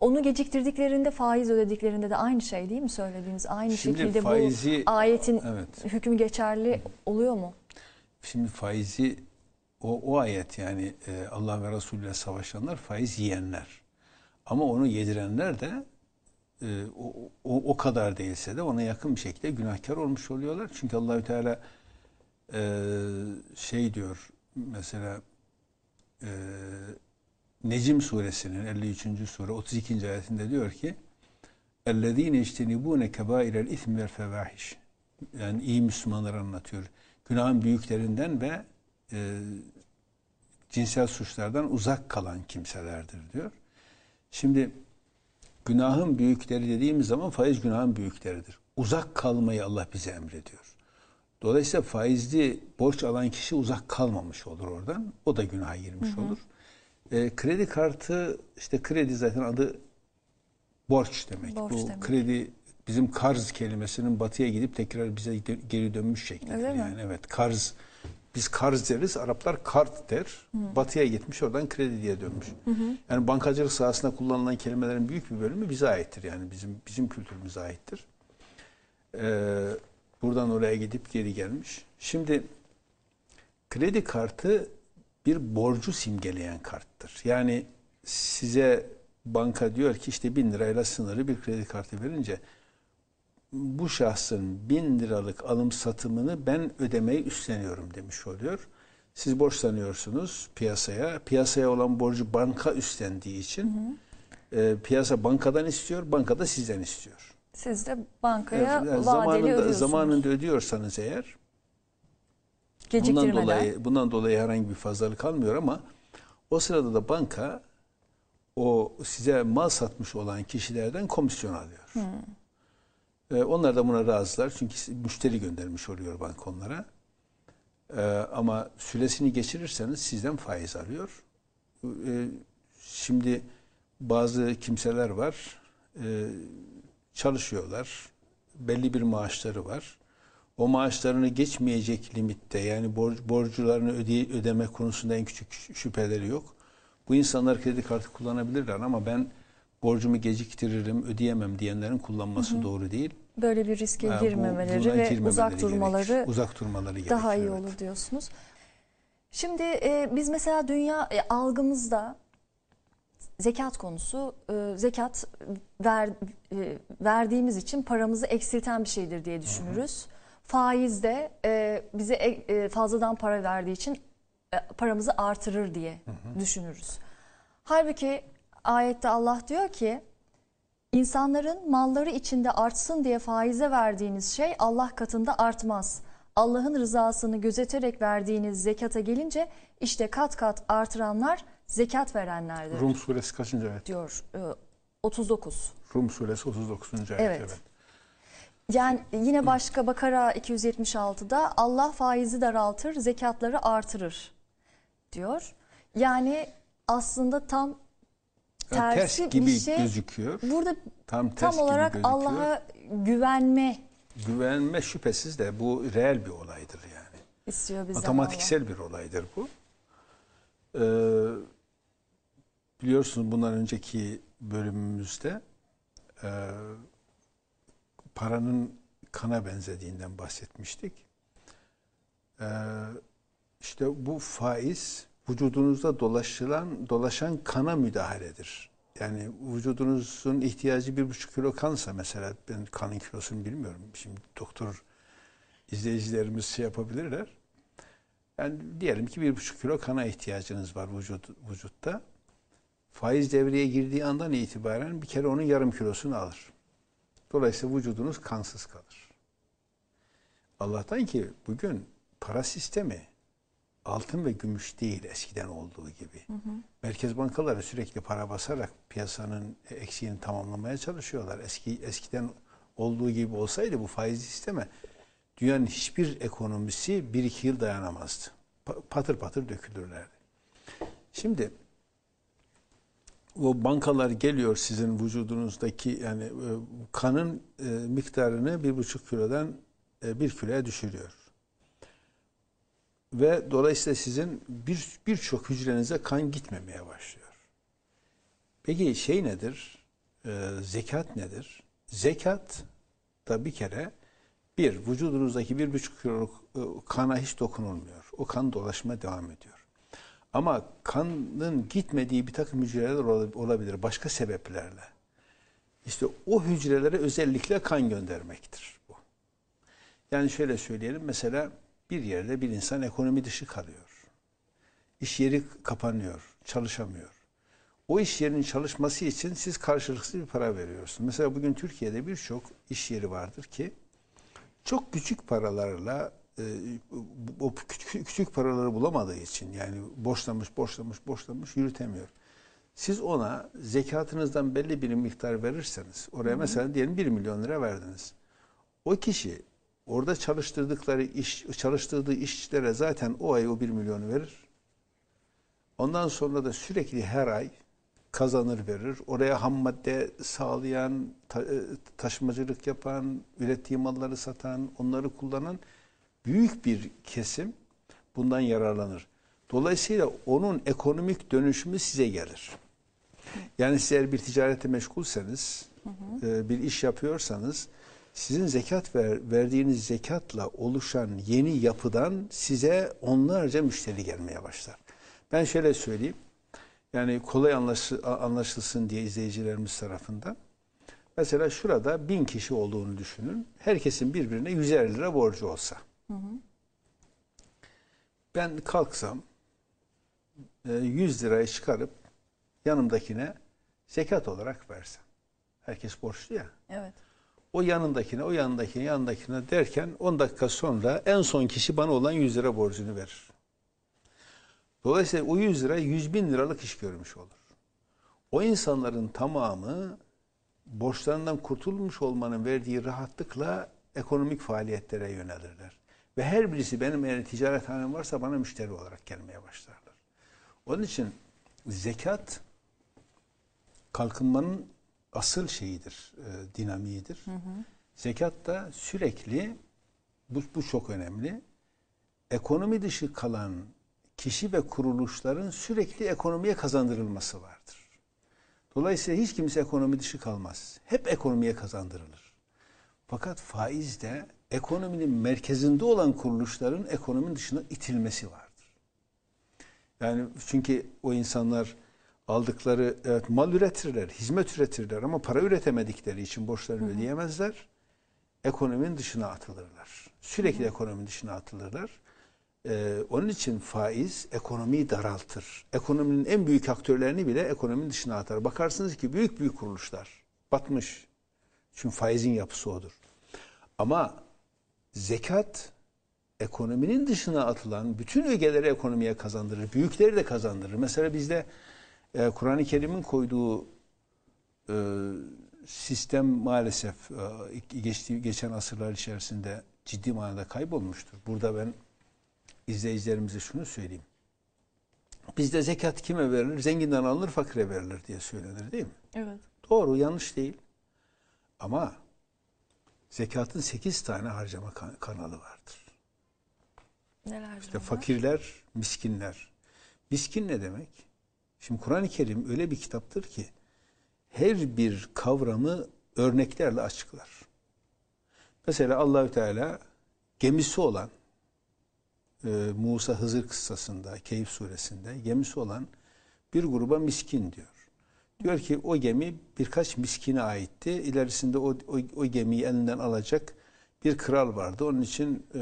Onu geciktirdiklerinde faiz ödediklerinde de aynı şey değil mi söylediğiniz? Aynı Şimdi şekilde faizi- bu ayetin Evet. hükmü geçerli oluyor mu? Şimdi faizi o, o ayet yani e, Allah ve Resulü ile savaşanlar faiz yiyenler. Ama onu yedirenler de e, o, o, o kadar değilse de ona yakın bir şekilde günahkar olmuş oluyorlar. Çünkü Allahü Teala e, şey diyor mesela e, Necim suresinin 53. sure 32. ayetinde diyor ki اَلَّذ۪ينَ اِجْتَنِبُونَ كَبَائِرَ الْاِثْمِ وَالْفَوَاحِشِ Yani iyi Müslümanlar anlatıyor. Günahın büyüklerinden ve e, cinsel suçlardan uzak kalan kimselerdir diyor. Şimdi günahın büyükleri dediğimiz zaman faiz günahın büyükleridir. Uzak kalmayı Allah bize emrediyor. Dolayısıyla faizli borç alan kişi uzak kalmamış olur oradan. O da günaha girmiş olur. E, kredi kartı işte kredi zaten adı borç demek. Borç Bu demek. kredi bizim karz kelimesinin batıya gidip tekrar bize geri dönmüş şeklidir. Öyle mi? yani evet karz biz karz deriz. Araplar kart der. Batıya gitmiş oradan kredi diye dönmüş. Yani bankacılık sahasında kullanılan kelimelerin büyük bir bölümü bize aittir. Yani bizim bizim kültürümüze aittir. Ee, buradan oraya gidip geri gelmiş. Şimdi kredi kartı bir borcu simgeleyen karttır. Yani size banka diyor ki işte bin lirayla sınırlı bir kredi kartı verince bu şahsın bin liralık alım satımını ben ödemeyi üstleniyorum demiş oluyor. Siz borçlanıyorsunuz piyasaya. Piyasaya olan borcu banka üstlendiği için e, piyasa bankadan istiyor, banka da sizden istiyor. Siz de bankaya Yani vadeli zamanında, ödüyorsunuz. zamanında ödüyorsanız eğer bundan dolayı bundan dolayı herhangi bir fazlalık almıyor ama o sırada da banka o size mal satmış olan kişilerden komisyon alıyor. Ee, onlar da buna razılar çünkü müşteri göndermiş oluyor banka onlara. Ee, ama süresini geçirirseniz sizden faiz alıyor. Ee, şimdi bazı kimseler var, e, çalışıyorlar, belli bir maaşları var. O maaşlarını geçmeyecek limitte yani borç, borcularını öde, ödeme konusunda en küçük şüpheleri yok. Bu insanlar kredi kartı kullanabilirler ama ben borcumu geciktiririm, ödeyemem diyenlerin kullanması doğru değil. Böyle bir riske Ha, bu- girmemeleri buna ve girmemeleri uzak durmaları uzak durmaları daha iyi evet. olur diyorsunuz. Şimdi e, biz mesela dünya e, algımızda zekat konusu e, zekat ver, e, verdiğimiz için paramızı eksilten bir şeydir diye düşünürüz. Faiz de e, bize fazladan para verdiği için paramızı artırır diye düşünürüz. Halbuki ayette Allah diyor ki İnsanların malları içinde artsın diye faize verdiğiniz şey Allah katında artmaz. Allah'ın rızasını gözeterek verdiğiniz zekata gelince işte kat kat artıranlar zekat verenlerdir Rum suresi kaçıncı ayet? diyor e, 39. Rum suresi 39. ayet. Evet. evet. Yani yine başka Bakara 276'da Allah faizi daraltır, zekatları artırır diyor. Yani aslında tam Yani tersi ters gibi bir şey. gözüküyor. Burada Tam ters tam olarak. Allah'a güvenme güvenme şüphesiz de bu reel bir olaydır yani. istiyor bizden Matematiksel bir olaydır bu. Ee, biliyorsunuz bundan önceki bölümümüzde e, paranın kana benzediğinden bahsetmiştik. Ee, işte bu faiz vücudunuzda dolaşılan dolaşan kana müdahaledir. Yani vücudunuzun ihtiyacı bir buçuk kilo kansa mesela ben kanın kilosunu bilmiyorum. Şimdi doktor izleyicilerimiz şey yapabilirler. Yani diyelim ki bir buçuk kilo kana ihtiyacınız var vücut, vücutta. Faiz devreye girdiği andan itibaren bir kere onun yarım kilosunu alır. Dolayısıyla vücudunuz kansız kalır. Allah'tan ki bugün para sistemi altın ve gümüş değil eskiden olduğu gibi. Merkez bankaları sürekli para basarak piyasanın eksiğini tamamlamaya çalışıyorlar. Eski eskiden olduğu gibi olsaydı bu faiz sisteme dünyanın hiçbir ekonomisi bir iki yıl dayanamazdı. Pa- Patır patır dökülürlerdi. Şimdi o bankalar geliyor sizin vücudunuzdaki yani e, kanın e, miktarını bir buçuk kilodan e, bir kiloya düşürüyor. Ve dolayısıyla sizin bir birçok hücrenize kan gitmemeye başlıyor. Peki şey nedir? Zekat nedir? Zekat da bir kere bir, vücudunuzdaki bir buçuk kiloluk kana hiç dokunulmuyor. O kan dolaşma devam ediyor. Ama kanın gitmediği bir takım hücreler olab- olabilir başka sebeplerle. İşte o hücrelere özellikle kan göndermektir bu. Yani şöyle söyleyelim mesela bir yerde bir insan ekonomi dışı kalıyor. İş yeri kapanıyor, çalışamıyor. O iş yerinin çalışması için siz karşılıksız bir para veriyorsunuz. Mesela bugün Türkiye'de birçok iş yeri vardır ki çok küçük paralarla o küçük, küçük paraları bulamadığı için yani borçlamış, borçlamış, borçlamış yürütemiyor. Siz ona zekatınızdan belli bir miktar verirseniz, oraya mesela diyelim 1 milyon lira verdiniz. O kişi orada çalıştırdıkları iş, çalıştırdığı işçilere zaten o ay o 1 milyonu verir. Ondan sonra da sürekli her ay kazanır verir. Oraya ham madde sağlayan, e, taşımacılık yapan, ürettiği malları satan, onları kullanan büyük bir kesim bundan yararlanır. Dolayısıyla onun ekonomik dönüşümü size gelir. Yani siz eğer bir ticarete meşgulseniz, e, bir iş yapıyorsanız, sizin zekat ver, verdiğiniz zekatla oluşan yeni yapıdan size onlarca müşteri gelmeye başlar. Ben şöyle söyleyeyim, yani kolay anlaşı- anlaşılsın diye izleyicilerimiz tarafından. Mesela şurada bin kişi olduğunu düşünün. Herkesin birbirine 150 lira borcu olsa. Ben kalksam e, 100 lirayı çıkarıp yanımdakine zekat olarak versem. Herkes borçlu ya. Evet. O yanındakine, o yanındakine, yanındakine derken 10 dakika sonra en son kişi bana olan 100 lira borcunu verir. Dolayısıyla o 100 lira 100 bin liralık iş görmüş olur. O insanların tamamı borçlarından kurtulmuş olmanın verdiği rahatlıkla ekonomik faaliyetlere yönelirler. Ve her birisi benim eğer ticarethanem varsa bana müşteri olarak gelmeye başlarlar. Onun için zekat kalkınmanın asıl şeyidir, e, dinamiğidir. Zekat da sürekli, bu, bu çok önemli, ekonomi dışı kalan kişi ve kuruluşların sürekli ekonomiye kazandırılması vardır. Dolayısıyla hiç kimse ekonomi dışı kalmaz. Hep ekonomiye kazandırılır. Fakat faiz de ekonominin merkezinde olan kuruluşların ekonominin dışına itilmesi vardır. Yani çünkü o insanlar aldıkları evet mal üretirler, hizmet üretirler ama para üretemedikleri için borçlarını ödeyemezler. Ekonominin dışına atılırlar. Sürekli ekonominin dışına atılırlar. Ee, onun için faiz ekonomiyi daraltır. Ekonominin en büyük aktörlerini bile ekonominin dışına atar. Bakarsınız ki büyük büyük kuruluşlar batmış. Çünkü faizin yapısı odur. Ama zekat ekonominin dışına atılan bütün ögeleri ekonomiye kazandırır. Büyükleri de kazandırır. Mesela bizde e, Kur'an-ı Kerim'in koyduğu e, sistem maalesef e, geçtiği geçen asırlar içerisinde ciddi manada kaybolmuştur. Burada ben izleyicilerimize şunu söyleyeyim. Bizde zekat kime verilir? Zenginden alınır, fakire verilir diye söylenir değil mi? Evet. Doğru, yanlış değil. Ama zekatın 8 tane harcama kan- kanalı vardır. Neler İşte bunlar? fakirler, miskinler. Miskin ne demek? Şimdi Kur'an-ı Kerim öyle bir kitaptır ki her bir kavramı örneklerle açıklar. Mesela Allahü Teala gemisi olan e, Musa Hızır kıssasında, Keyif suresinde gemisi olan bir gruba miskin diyor. Diyor ki o gemi birkaç miskine aitti. İlerisinde o, o, o gemiyi elinden alacak bir kral vardı. Onun için e,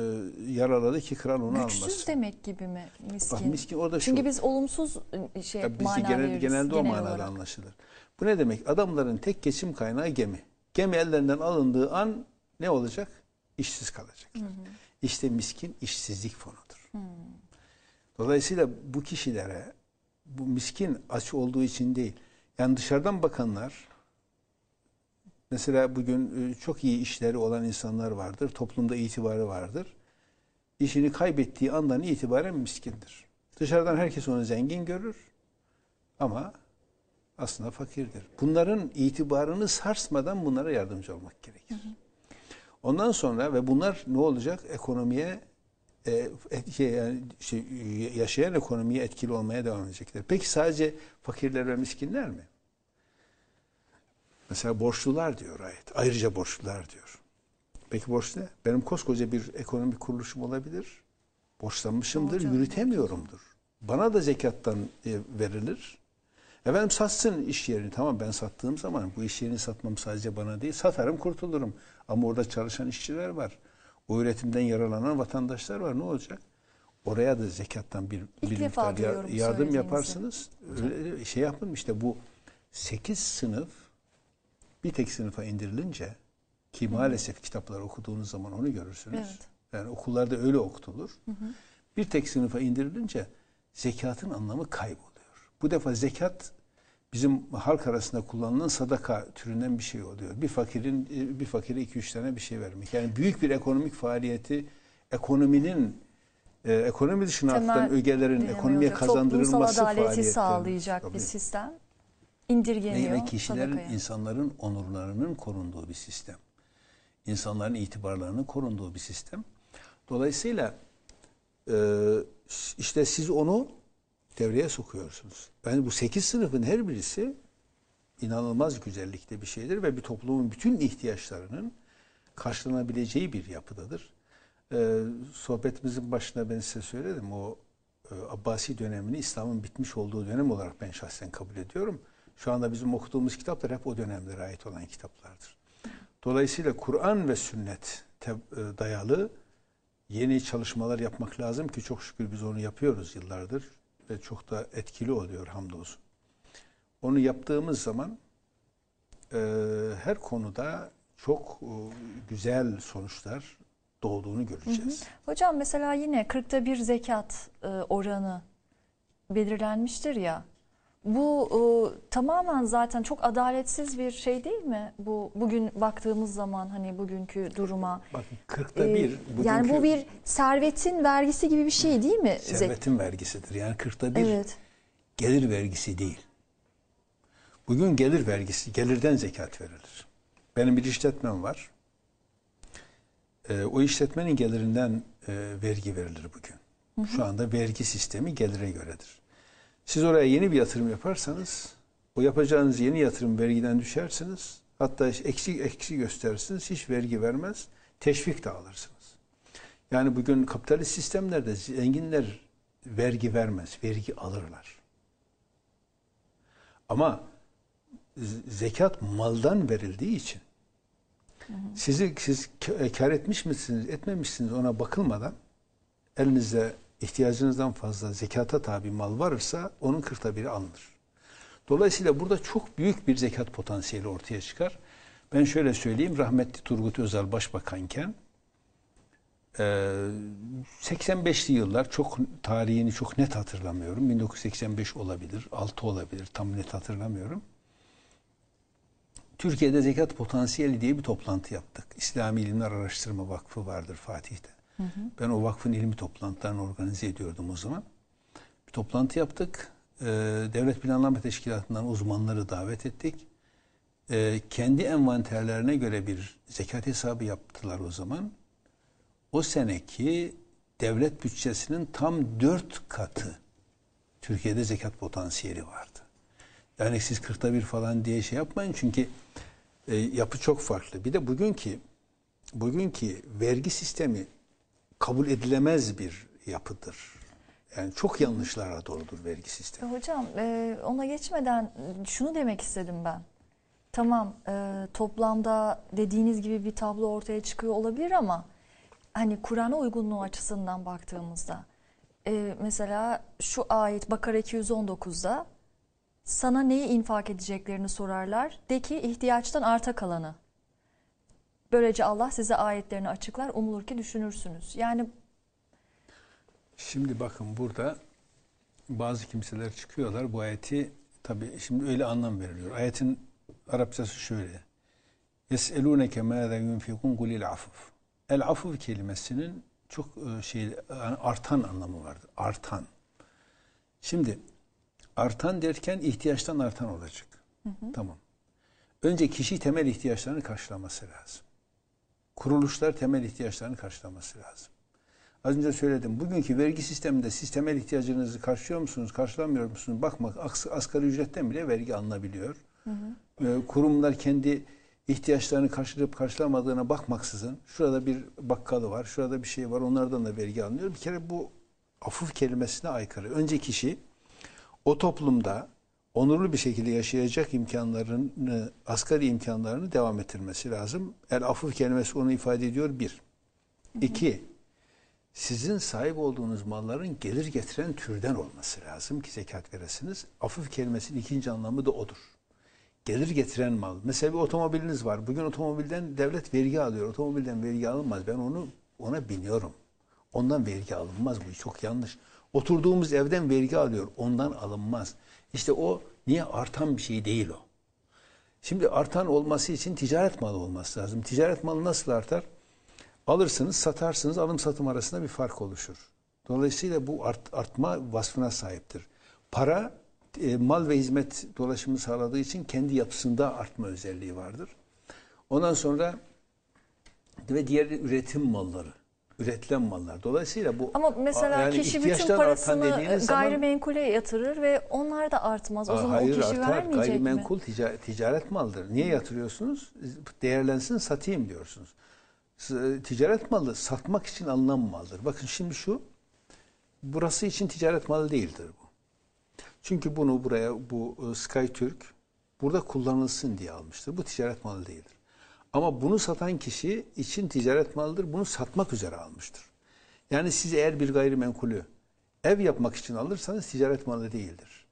yaraladı ki kral onu Güçsüz almasın. demek gibi mi miskin? Bak miskin orada Çünkü şu. biz olumsuz e, şey Ya bizde mana genel, veririz genelde o genel manada olarak. anlaşılır. Bu ne demek? Adamların tek geçim kaynağı gemi. Gemi ellerinden alındığı an ne olacak? İşsiz kalacaklar. İşte miskin işsizlik fonudur. Dolayısıyla bu kişilere bu miskin aç olduğu için değil. Yani dışarıdan bakanlar mesela bugün e, çok iyi işleri olan insanlar vardır. Toplumda itibarı vardır. İşini kaybettiği andan itibaren miskindir. Dışarıdan herkes onu zengin görür ama aslında fakirdir. Bunların itibarını sarsmadan bunlara yardımcı olmak gerekir. Ondan sonra ve bunlar ne olacak? Ekonomiye e, et- şey, yani şey, yaşayan ekonomiye etkili olmaya devam edecekler. Peki sadece fakirler ve miskinler mi? Mesela borçlular diyor ayet. Ayrıca borçlular diyor. Peki borç ne? Benim koskoca bir ekonomik kuruluşum olabilir. Borçlanmışımdır, Borcum, yürütemiyorumdur. Bana da zekattan e, verilir. Efendim satsın iş yerini. Tamam ben sattığım zaman bu iş yerini satmam sadece bana değil. Satarım kurtulurum. Ama orada çalışan işçiler var. O üretimden yararlanan vatandaşlar var. Ne olacak? Oraya da zekattan bir, İlk bir miktar ya- yardım yaparsınız. Öyle şey yapın işte bu 8 sınıf bir tek sınıfa indirilince ki maalesef kitapları okuduğunuz zaman onu görürsünüz. Evet. Yani okullarda öyle okutulur. Bir tek sınıfa indirilince zekatın anlamı kayboluyor. Bu defa zekat bizim halk arasında kullanılan sadaka türünden bir şey oluyor. Bir fakirin bir fakire iki üç tane bir şey vermek. Yani büyük bir ekonomik faaliyeti ekonominin e, ekonomi dışına atılan ögelerin ekonomiye kazandırılması faaliyetleri. sağlayacak bir Tabii. sistem. Ve İndirgeniyor kişilerin, sadakaya. insanların onurlarının korunduğu bir sistem. İnsanların itibarlarının korunduğu bir sistem. Dolayısıyla e, işte siz onu devreye sokuyorsunuz. Yani bu sekiz sınıfın her birisi inanılmaz güzellikte bir şeydir ve bir toplumun bütün ihtiyaçlarının karşılanabileceği bir yapıdadır. E, sohbetimizin başında ben size söyledim o e, Abbasi dönemini İslam'ın bitmiş olduğu dönem olarak ben şahsen kabul ediyorum. Şu anda bizim okuduğumuz kitaplar hep o dönemlere ait olan kitaplardır. Dolayısıyla Kur'an ve sünnet e, dayalı yeni çalışmalar yapmak lazım ki çok şükür biz onu yapıyoruz yıllardır ve çok da etkili oluyor hamdolsun. Onu yaptığımız zaman e, her konuda çok e, güzel sonuçlar doğduğunu göreceğiz. Hocam mesela yine 40'ta bir zekat e, oranı belirlenmiştir ya. Bu e, tamamen zaten çok adaletsiz bir şey değil mi? Bu bugün baktığımız zaman hani bugünkü duruma. Bakın 40'ta Ee, bir yani bugünkü bu bir servetin vergisi gibi bir şey değil mi? Zek- servetin vergisidir. Yani 40'ta bir Evet. gelir vergisi değil. Bugün gelir vergisi, gelirden zekat verilir. Benim bir işletmem var. Ee, o işletmenin gelirinden e, vergi verilir bugün. Şu anda vergi sistemi gelire göredir. Siz oraya yeni bir yatırım yaparsanız, o yapacağınız yeni yatırım vergiden düşersiniz. Hatta eksi eksi gösterirsiniz, hiç vergi vermez, teşvik de alırsınız. Yani bugün kapitalist sistemlerde zenginler vergi vermez, vergi alırlar. Ama zekat maldan verildiği için sizi siz kar etmiş misiniz, etmemişsiniz ona bakılmadan elinizde ihtiyacınızdan fazla zekata tabi mal varsa onun kırkta biri alınır. Dolayısıyla burada çok büyük bir zekat potansiyeli ortaya çıkar. Ben şöyle söyleyeyim, rahmetli Turgut Özal başbakanken e, 85'li yıllar çok tarihini çok net hatırlamıyorum. 1985 olabilir, 6 olabilir tam net hatırlamıyorum. Türkiye'de zekat potansiyeli diye bir toplantı yaptık. İslami İlimler Araştırma Vakfı vardır Fatih'te. Ben o vakfın ilmi toplantılarını organize ediyordum o zaman. Bir toplantı yaptık. Ee, Devlet Planlama Teşkilatı'ndan uzmanları davet ettik. Ee, kendi envanterlerine göre bir zekat hesabı yaptılar o zaman. O seneki devlet bütçesinin tam dört katı Türkiye'de zekat potansiyeli vardı. Yani siz 40'ta bir falan diye şey yapmayın çünkü e, yapı çok farklı. Bir de bugünkü bugünkü vergi sistemi kabul edilemez bir yapıdır. Yani çok yanlışlara doludur vergi sistemi. Hocam e, ona geçmeden şunu demek istedim ben. Tamam e, toplamda dediğiniz gibi bir tablo ortaya çıkıyor olabilir ama hani Kur'an'a uygunluğu açısından baktığımızda e, mesela şu ayet Bakara 219'da sana neyi infak edeceklerini sorarlar. De ki ihtiyaçtan arta kalanı. Böylece Allah size ayetlerini açıklar. Umulur ki düşünürsünüz. Yani Şimdi bakın burada bazı kimseler çıkıyorlar bu ayeti tabi şimdi öyle anlam veriliyor. Ayetin Arapçası şöyle. Yes'elûneke mâzâ yunfikûn kulil afuf. El afuf kelimesinin çok e, şey artan anlamı vardır. Artan. Şimdi artan derken ihtiyaçtan artan olacak. Tamam. Önce kişi temel ihtiyaçlarını karşılaması lazım. Kuruluşlar temel ihtiyaçlarını karşılaması lazım. Az önce söyledim. Bugünkü vergi sisteminde siz temel ihtiyacınızı karşılıyor musunuz, karşılamıyor musunuz? Bakmak as- asgari ücretten bile vergi alınabiliyor. Ee, kurumlar kendi ihtiyaçlarını karşılayıp karşılamadığına bakmaksızın şurada bir bakkalı var, şurada bir şey var onlardan da vergi alınıyor. Bir kere bu afuf kelimesine aykırı. Önce kişi o toplumda onurlu bir şekilde yaşayacak imkanlarını, asgari imkanlarını devam ettirmesi lazım. El afuf kelimesi onu ifade ediyor bir. İki, sizin sahip olduğunuz malların gelir getiren türden olması lazım ki zekat veresiniz. Afif kelimesinin ikinci anlamı da odur. Gelir getiren mal. Mesela bir otomobiliniz var. Bugün otomobilden devlet vergi alıyor. Otomobilden vergi alınmaz. Ben onu ona biniyorum. Ondan vergi alınmaz. Bu çok yanlış. Oturduğumuz evden vergi alıyor. Ondan alınmaz. İşte o niye artan bir şey değil o. Şimdi artan olması için ticaret malı olması lazım. Ticaret malı nasıl artar? Alırsınız, satarsınız, alım satım arasında bir fark oluşur. Dolayısıyla bu art, artma vasfına sahiptir. Para e, mal ve hizmet dolaşımı sağladığı için kendi yapısında artma özelliği vardır. Ondan sonra ve diğer üretim malları, üretilen mallar. Dolayısıyla bu Ama mesela yani kişi bütün parasını dediğiniz zaman- gayrimenkule yatırır ve onlar da artmaz. O zaman Hayır o kişi artar. vermeyecek mi? Gayrimenkul tica- ticaret maldır. Niye yatırıyorsunuz? Değerlensin satayım diyorsunuz. Ticaret malı satmak için alınan maldır. Bakın şimdi şu burası için ticaret malı değildir bu. Çünkü bunu buraya bu e, SkyTürk burada kullanılsın diye almıştır. Bu ticaret malı değildir. Ama bunu satan kişi için ticaret malıdır. Bunu satmak üzere almıştır. Yani siz eğer bir gayrimenkulü ev yapmak için alırsanız ticaret malı değildir.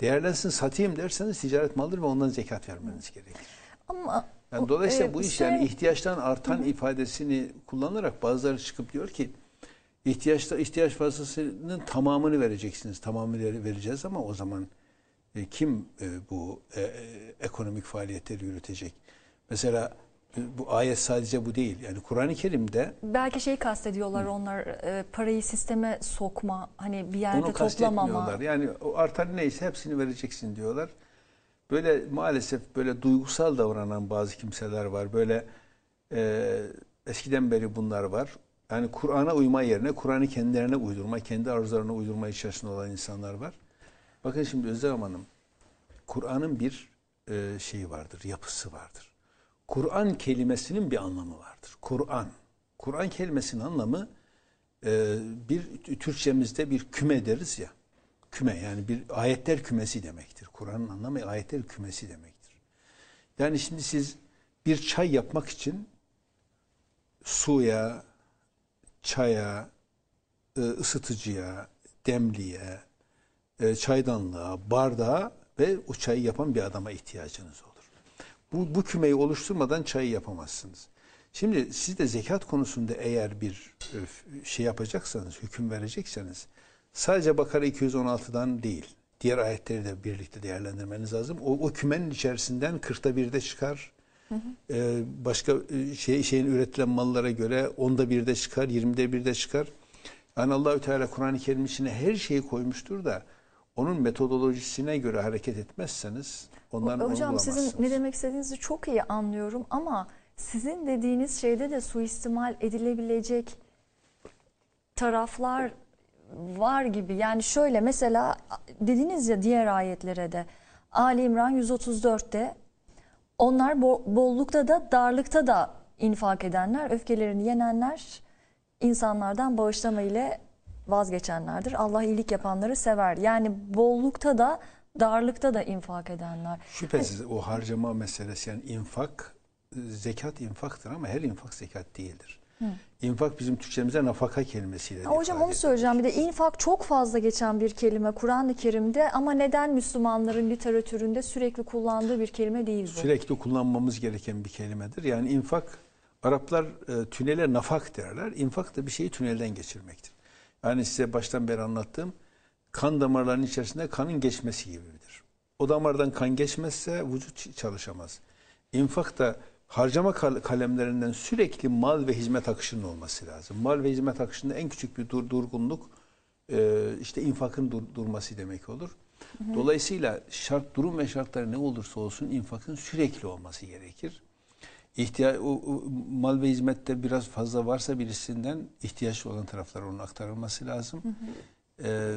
Değerlensin satayım derseniz ticaret malıdır ve ondan zekat vermeniz gerekir. Ama Yani dolayısıyla e, bu iş süre- yani ihtiyaçtan artan ifadesini kullanarak bazıları çıkıp diyor ki ihtiyaçta ihtiyaç fazlasının tamamını vereceksiniz. Tamamını vere- vereceğiz ama o zaman E, kim e, bu e, e, ekonomik faaliyetleri yürütecek? Mesela bu ayet sadece bu değil. Yani Kur'an-ı Kerim'de Belki şeyi kastediyorlar onlar e, parayı sisteme sokma hani bir yerde Onu toplamama. Yani o artan neyse hepsini vereceksin diyorlar. Böyle maalesef böyle duygusal davranan bazı kimseler var. Böyle e, eskiden beri bunlar var. Yani Kur'an'a uyma yerine Kur'an'ı kendilerine uydurma, kendi arzularına uydurma içerisinde olan insanlar var. Bakın şimdi Özlem Hanım, Kur'an'ın bir e, şeyi vardır, yapısı vardır. Kur'an kelimesinin bir anlamı vardır. Kur'an. Kur'an kelimesinin anlamı e, bir Türkçemizde bir küme deriz ya. Küme yani bir ayetler kümesi demektir. Kur'an'ın anlamı ayetler kümesi demektir. Yani şimdi siz bir çay yapmak için suya, çaya, e, ısıtıcıya, demliğe, e, çaydanlığa, bardağa ve o çayı yapan bir adama ihtiyacınız olur. Bu, bu kümeyi oluşturmadan çayı yapamazsınız. Şimdi siz de zekat konusunda eğer bir e, şey yapacaksanız, hüküm verecekseniz sadece Bakara 216'dan değil, diğer ayetleri de birlikte değerlendirmeniz lazım. O, o kümenin içerisinden 40'ta birde çıkar. Ee, başka e, şey, şeyin üretilen mallara göre onda birde çıkar, 20'de birde çıkar. Yani Allahü Teala Kur'an-ı Kerim içine her şeyi koymuştur da onun metodolojisine göre hareket etmezseniz ondan onu Hocam sizin ne demek istediğinizi çok iyi anlıyorum ama sizin dediğiniz şeyde de suistimal edilebilecek taraflar var gibi. Yani şöyle mesela dediniz ya diğer ayetlere de Ali İmran 134'te onlar bo- bollukta da darlıkta da infak edenler, öfkelerini yenenler, insanlardan bağışlama ile vazgeçenlerdir. Allah iyilik yapanları sever. Yani bollukta da darlıkta da infak edenler. Şüphesiz o harcama meselesi yani infak, zekat infaktır ama her infak zekat değildir. İnfak bizim Türkçemize nafaka kelimesiyle Ha, hocam onu söyleyeceğim. Bir de infak çok fazla geçen bir kelime Kur'an-ı Kerim'de ama neden Müslümanların literatüründe sürekli kullandığı bir kelime değil bu? Sürekli kullanmamız gereken bir kelimedir. Yani infak, Araplar e, tünele nafak derler. İnfak da bir şeyi tünelden geçirmektir. Yani size baştan beri anlattığım kan damarlarının içerisinde kanın geçmesi gibidir. O damardan kan geçmezse vücut çalışamaz. İnfak da harcama kal- kalemlerinden sürekli mal ve hizmet akışının olması lazım. Mal ve hizmet akışında en küçük bir dur- durgunluk e, işte infakın dur- durması demek olur. Dolayısıyla şart durum ve şartları ne olursa olsun infakın sürekli olması gerekir. İhtiya o, o mal ve hizmette biraz fazla varsa birisinden ihtiyaçlı olan taraflara onun aktarılması lazım. Ee,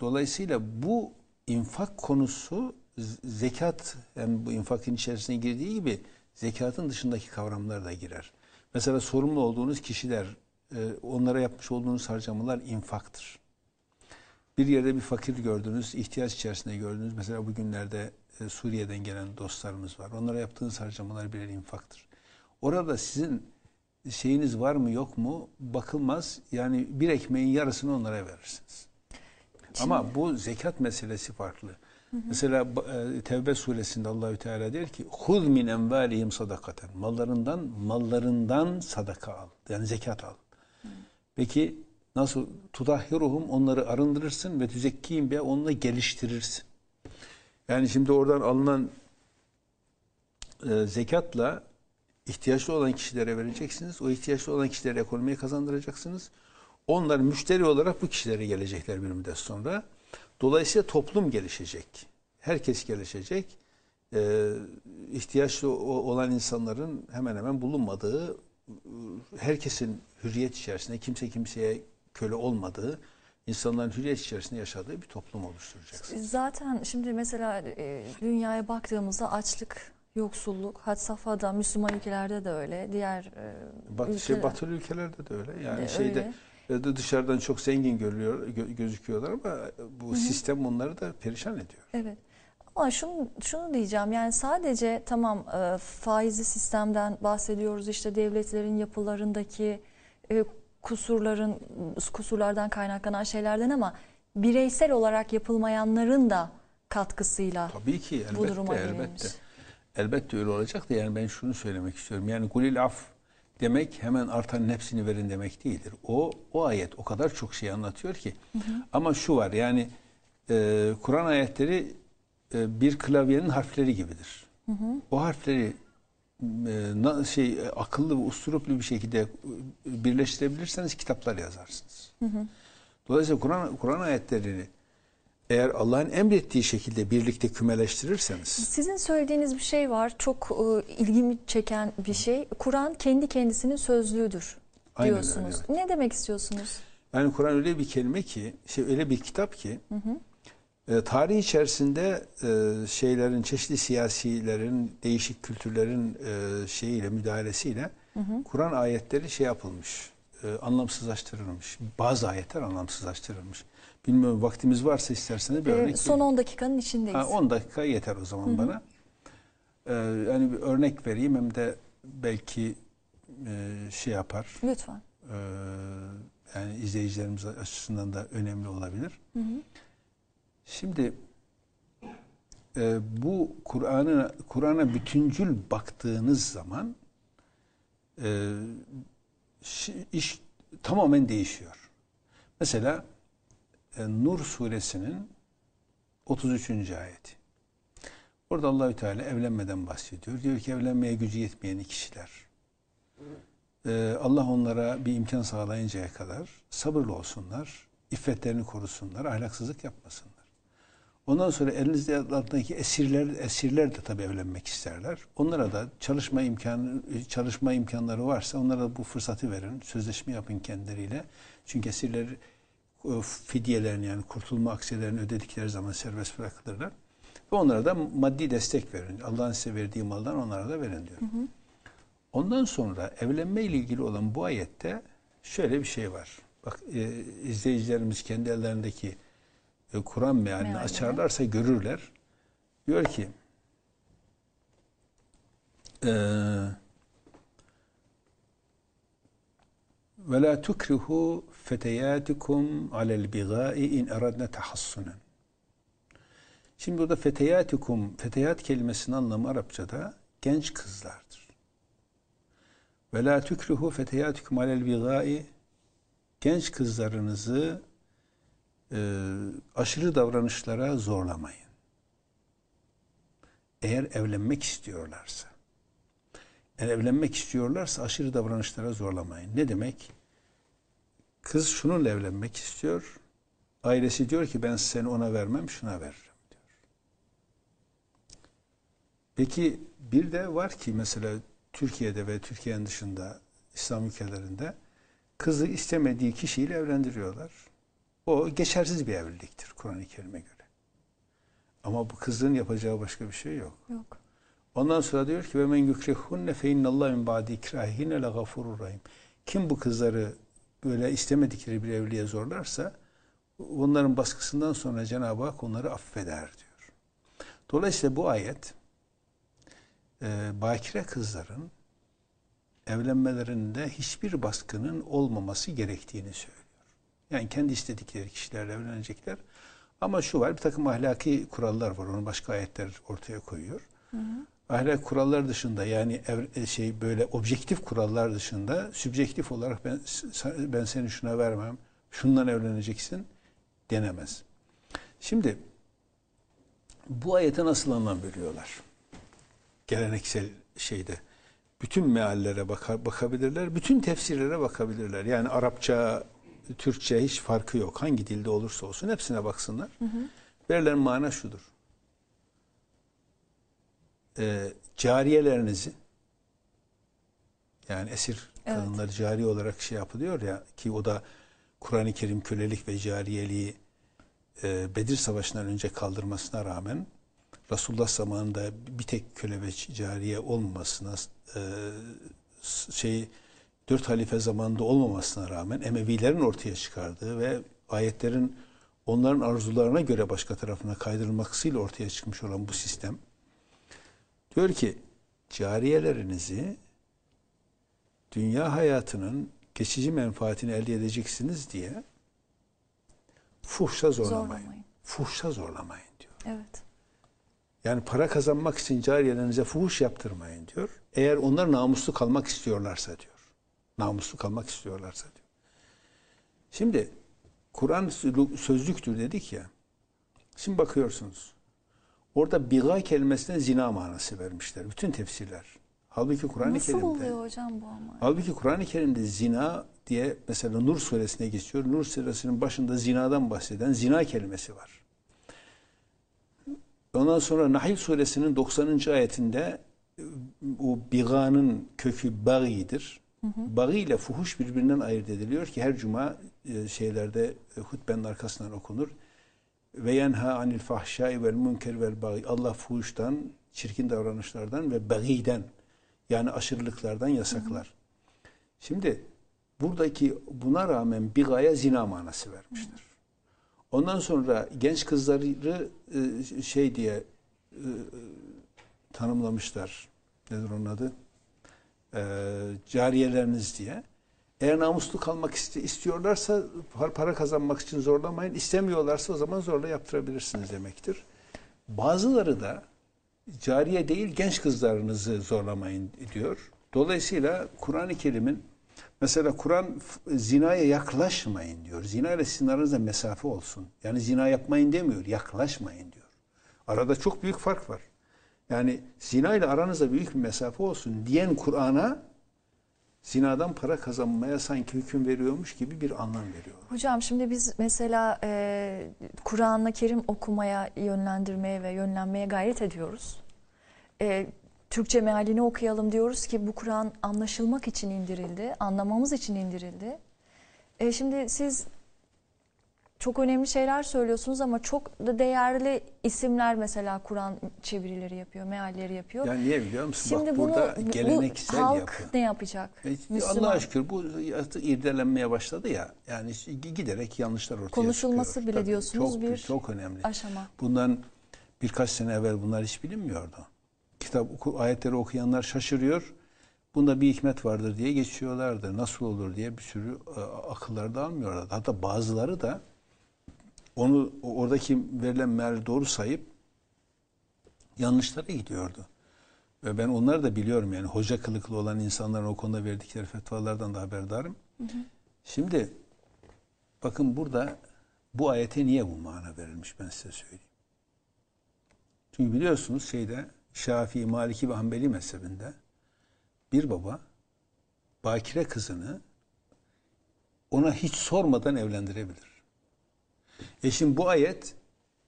dolayısıyla bu infak konusu zekat yani bu infakın içerisine girdiği gibi zekatın dışındaki kavramlar da girer. Mesela sorumlu olduğunuz kişiler e, onlara yapmış olduğunuz harcamalar infaktır. Bir yerde bir fakir gördünüz, ihtiyaç içerisinde gördünüz. Mesela bugünlerde e, Suriye'den gelen dostlarımız var. Onlara yaptığınız harcamalar birer infaktır. Orada sizin şeyiniz var mı yok mu bakılmaz. Yani bir ekmeğin yarısını onlara verirsiniz. Ama bu zekat meselesi farklı. Mesela e, Tevbe suresinde Allahü Teala der ki: "Huz min envalihim sadakaten." Mallarından mallarından sadaka al. Yani zekat al. Peki nasıl tutahhiruhum onları arındırırsın ve tüzekkiyim ve onunla geliştirirsin. Yani şimdi oradan alınan e, zekatla ihtiyaçlı olan kişilere vereceksiniz. O ihtiyaçlı olan kişilere ekonomiye kazandıracaksınız. Onlar müşteri olarak bu kişilere gelecekler bir müddet sonra. Dolayısıyla toplum gelişecek. Herkes gelişecek. Ee, ihtiyaçlı olan insanların hemen hemen bulunmadığı, herkesin hürriyet içerisinde, kimse kimseye köle olmadığı, insanların hürriyet içerisinde yaşadığı bir toplum oluşturacaksınız. Zaten şimdi mesela e, dünyaya baktığımızda açlık, yoksulluk, had safhada Müslüman ülkelerde de öyle. Diğer e, Bat, şey, ülkeler- batılı ülkelerde de öyle. Yani de şeyde öyle. De dışarıdan çok zengin görülüyor, gö- gözüküyorlar ama bu sistem onları da perişan ediyor. Evet. Ama şunu şunu diyeceğim yani sadece tamam e, faizli sistemden bahsediyoruz işte devletlerin yapılarındaki e, kusurların kusurlardan kaynaklanan şeylerden ama bireysel olarak yapılmayanların da katkısıyla Tabii ki bu elbette duruma elbette. Elbette öyle olacak da yani ben şunu söylemek istiyorum. Yani kulil af demek hemen artanın hepsini verin demek değildir. O o ayet o kadar çok şey anlatıyor ki. Ama şu var yani e, Kur'an ayetleri e, bir klavyenin harfleri gibidir. O harfleri e, şey e, akıllı ve usturuplu bir şekilde e, birleştirebilirseniz kitaplar yazarsınız. Dolayısıyla Kur'an Kur'an ayetlerini eğer Allah'ın emrettiği şekilde birlikte kümeleştirirseniz Sizin söylediğiniz bir şey var. Çok e, ilgimi çeken bir şey. Kur'an kendi kendisinin sözlüğüdür Aynen öyle, diyorsunuz. evet. Ne demek istiyorsunuz? Yani Kur'an öyle bir kelime ki, şey öyle bir kitap ki, e, tarih içerisinde e, şeylerin, çeşitli siyasilerin, değişik kültürlerin e, şeyiyle, müdahalesiyle Kur'an ayetleri şey yapılmış, e, anlamsızlaştırılmış. Bazı ayetler anlamsızlaştırılmış. Bilmiyorum vaktimiz varsa isterseniz bir E, örnek son 10 dakikanın içindeyiz. Ha, 10 dakika yeter o zaman bana. Ee, yani bir örnek vereyim hem de belki e, şey yapar. Lütfen. Ee, yani izleyicilerimiz açısından da önemli olabilir. Şimdi e, bu Kur'an'a Kur'an'a bütüncül baktığınız zaman e, iş tamamen değişiyor. Mesela e, Nur suresinin 33. ayeti. Orada Allahü Teala evlenmeden bahsediyor. Diyor ki evlenmeye gücü yetmeyen kişiler. Ee, Allah onlara bir imkan sağlayıncaya kadar sabırlı olsunlar, iffetlerini korusunlar, ahlaksızlık yapmasınlar. Ondan sonra elinizde altındaki esirler esirler de tabii evlenmek isterler. Onlara da çalışma imkanı çalışma imkanları varsa onlara da bu fırsatı verin. Sözleşme yapın kendileriyle. Çünkü esirler e, fidyelerini yani kurtulma aksiyelerini ödedikleri zaman serbest bırakılırlar. Ve onlara da maddi destek verin. Allah'ın size verdiği maldan onlara da verin diyor. Ondan sonra evlenme ile ilgili olan bu ayette şöyle bir şey var. Bak e, izleyicilerimiz kendi ellerindeki e, Kur'an mealini Mealini. açarlarsa görürler. Diyor ki eee ve la tukrihu feteyatikum alel bigai in eradne tahassunen. Şimdi burada feteyatikum, feteyat kelimesinin anlamı Arapçada genç kızlardır. Ve la tukrihu feteyatikum alel bigai genç kızlarınızı e, aşırı davranışlara zorlamayın. Eğer evlenmek istiyorlarsa. Eğer evlenmek istiyorlarsa aşırı davranışlara zorlamayın. Ne demek? Kız şununla evlenmek istiyor. Ailesi diyor ki ben seni ona vermem, şuna veririm diyor. Peki bir de var ki mesela Türkiye'de ve Türkiye'nin dışında İslam ülkelerinde kızı istemediği kişiyle evlendiriyorlar. O geçersiz bir evliliktir Kur'an-ı Kerim'e göre. Ama bu kızın yapacağı başka bir şey yok. Yok. Ondan sonra diyor ki ve men yukrihunne fe innallahu min ba'di ikrahihine le gafurur rahim. Kim bu kızları böyle istemedikleri bir evliliğe zorlarsa onların baskısından sonra Cenab-ı Hak onları affeder diyor. Dolayısıyla bu ayet e, bakire kızların evlenmelerinde hiçbir baskının olmaması gerektiğini söylüyor. Yani kendi istedikleri kişilerle evlenecekler. Ama şu var bir takım ahlaki kurallar var. Onu başka ayetler ortaya koyuyor. Ahlak kurallar dışında yani ev- şey böyle objektif kurallar dışında sübjektif olarak ben ben seni şuna vermem, şundan evleneceksin denemez. Şimdi bu ayete nasıl anlam veriyorlar? Geleneksel şeyde bütün meallere baka- bakabilirler, bütün tefsirlere bakabilirler. Yani Arapça, Türkçe hiç farkı yok. Hangi dilde olursa olsun hepsine baksınlar. Verilen mana şudur. Ee, cariyelerinizi yani esir Evet. kadınlar cari olarak şey yapılıyor ya ki o da Kur'an-ı Kerim kölelik ve cariyeliği e, Bedir Savaşı'ndan önce kaldırmasına rağmen Resulullah zamanında bir tek köle ve cariye olmamasına e, şey dört halife zamanında olmamasına rağmen Emevilerin ortaya çıkardığı ve ayetlerin onların arzularına göre başka tarafına kaydırılmasıyla ortaya çıkmış olan bu sistem diyor ki cariyelerinizi dünya hayatının geçici menfaatini elde edeceksiniz diye fuhşa zorlamayın. Zorlamayın. Fuhşa zorlamayın diyor. Evet. Yani para kazanmak için cariyelerinize fuhuş yaptırmayın diyor. Eğer onlar namuslu kalmak istiyorlarsa diyor. Namuslu kalmak istiyorlarsa diyor. Şimdi Kur'an sözlüktür dedik ya. Şimdi bakıyorsunuz. Orada biga kelimesine zina manası vermişler. Bütün tefsirler. Halbuki Kur'an-ı Nasıl Kerim'de oluyor hocam bu ama? Halbuki Kur'an-ı Kerim'de zina diye mesela Nur suresine geçiyor. Nur suresinin başında zinadan bahseden zina kelimesi var. Ondan sonra Nahl suresinin 90. ayetinde o biganın kökü bagidir. Bagi ile fuhuş birbirinden ayırt ediliyor ki her cuma e, şeylerde e, hutbenin arkasından okunur. Ve yenha anil fahşai vel münker vel bagi. Allah fuhuştan, çirkin davranışlardan ve bagiden yani aşırılıklardan yasaklar. Şimdi buradaki buna rağmen bigaya zina manası vermişler. Ondan sonra genç kızları e, şey diye e, tanımlamışlar. Nedir onun adı? E, cariyeleriniz diye. Eğer namuslu kalmak istiyorlarsa par- para kazanmak için zorlamayın. İstemiyorlarsa o zaman zorla yaptırabilirsiniz demektir. Bazıları da cariye değil genç kızlarınızı zorlamayın diyor. Dolayısıyla Kur'an-ı Kerim'in mesela Kur'an zinaya yaklaşmayın diyor. Zina ile sizin aranızda mesafe olsun. Yani zina yapmayın demiyor, yaklaşmayın diyor. Arada çok büyük fark var. Yani zina ile aranızda büyük bir mesafe olsun diyen Kur'an'a zinadan para kazanmaya sanki hüküm veriyormuş gibi bir anlam veriyor. Hocam şimdi biz mesela e, Kur'an-ı Kerim okumaya, yönlendirmeye ve yönlenmeye gayret ediyoruz. E, Türkçe mealini okuyalım diyoruz ki bu Kur'an anlaşılmak için indirildi, anlamamız için indirildi. E, şimdi siz çok önemli şeyler söylüyorsunuz ama çok da değerli isimler mesela Kur'an çevirileri yapıyor, mealleri yapıyor. Yani niye biliyor musun? Şimdi Bak bunu burada bu geleneksel halk yapı. ne yapacak? E, Müslüman. Allah'a şükür bu artık irdelenmeye başladı ya. Yani giderek yanlışlar ortaya Konuşulması çıkıyor. bile Tabii, diyorsunuz çok, bir çok önemli. aşama. Bundan birkaç sene evvel bunlar hiç bilinmiyordu. Kitap ayetleri okuyanlar şaşırıyor. Bunda bir hikmet vardır diye geçiyorlardı. Nasıl olur diye bir sürü e, akıllarda almıyorlardı. Hatta bazıları da onu oradaki verilen meali doğru sayıp yanlışlara gidiyordu. Ve ben onları da biliyorum yani hoca kılıklı olan insanların o konuda verdikleri fetvalardan da haberdarım. Şimdi bakın burada bu ayete niye bu mana verilmiş ben size söyleyeyim. Çünkü biliyorsunuz şeyde Şafii, Maliki ve Hanbeli mezhebinde bir baba bakire kızını ona hiç sormadan evlendirebilir. E şimdi bu ayet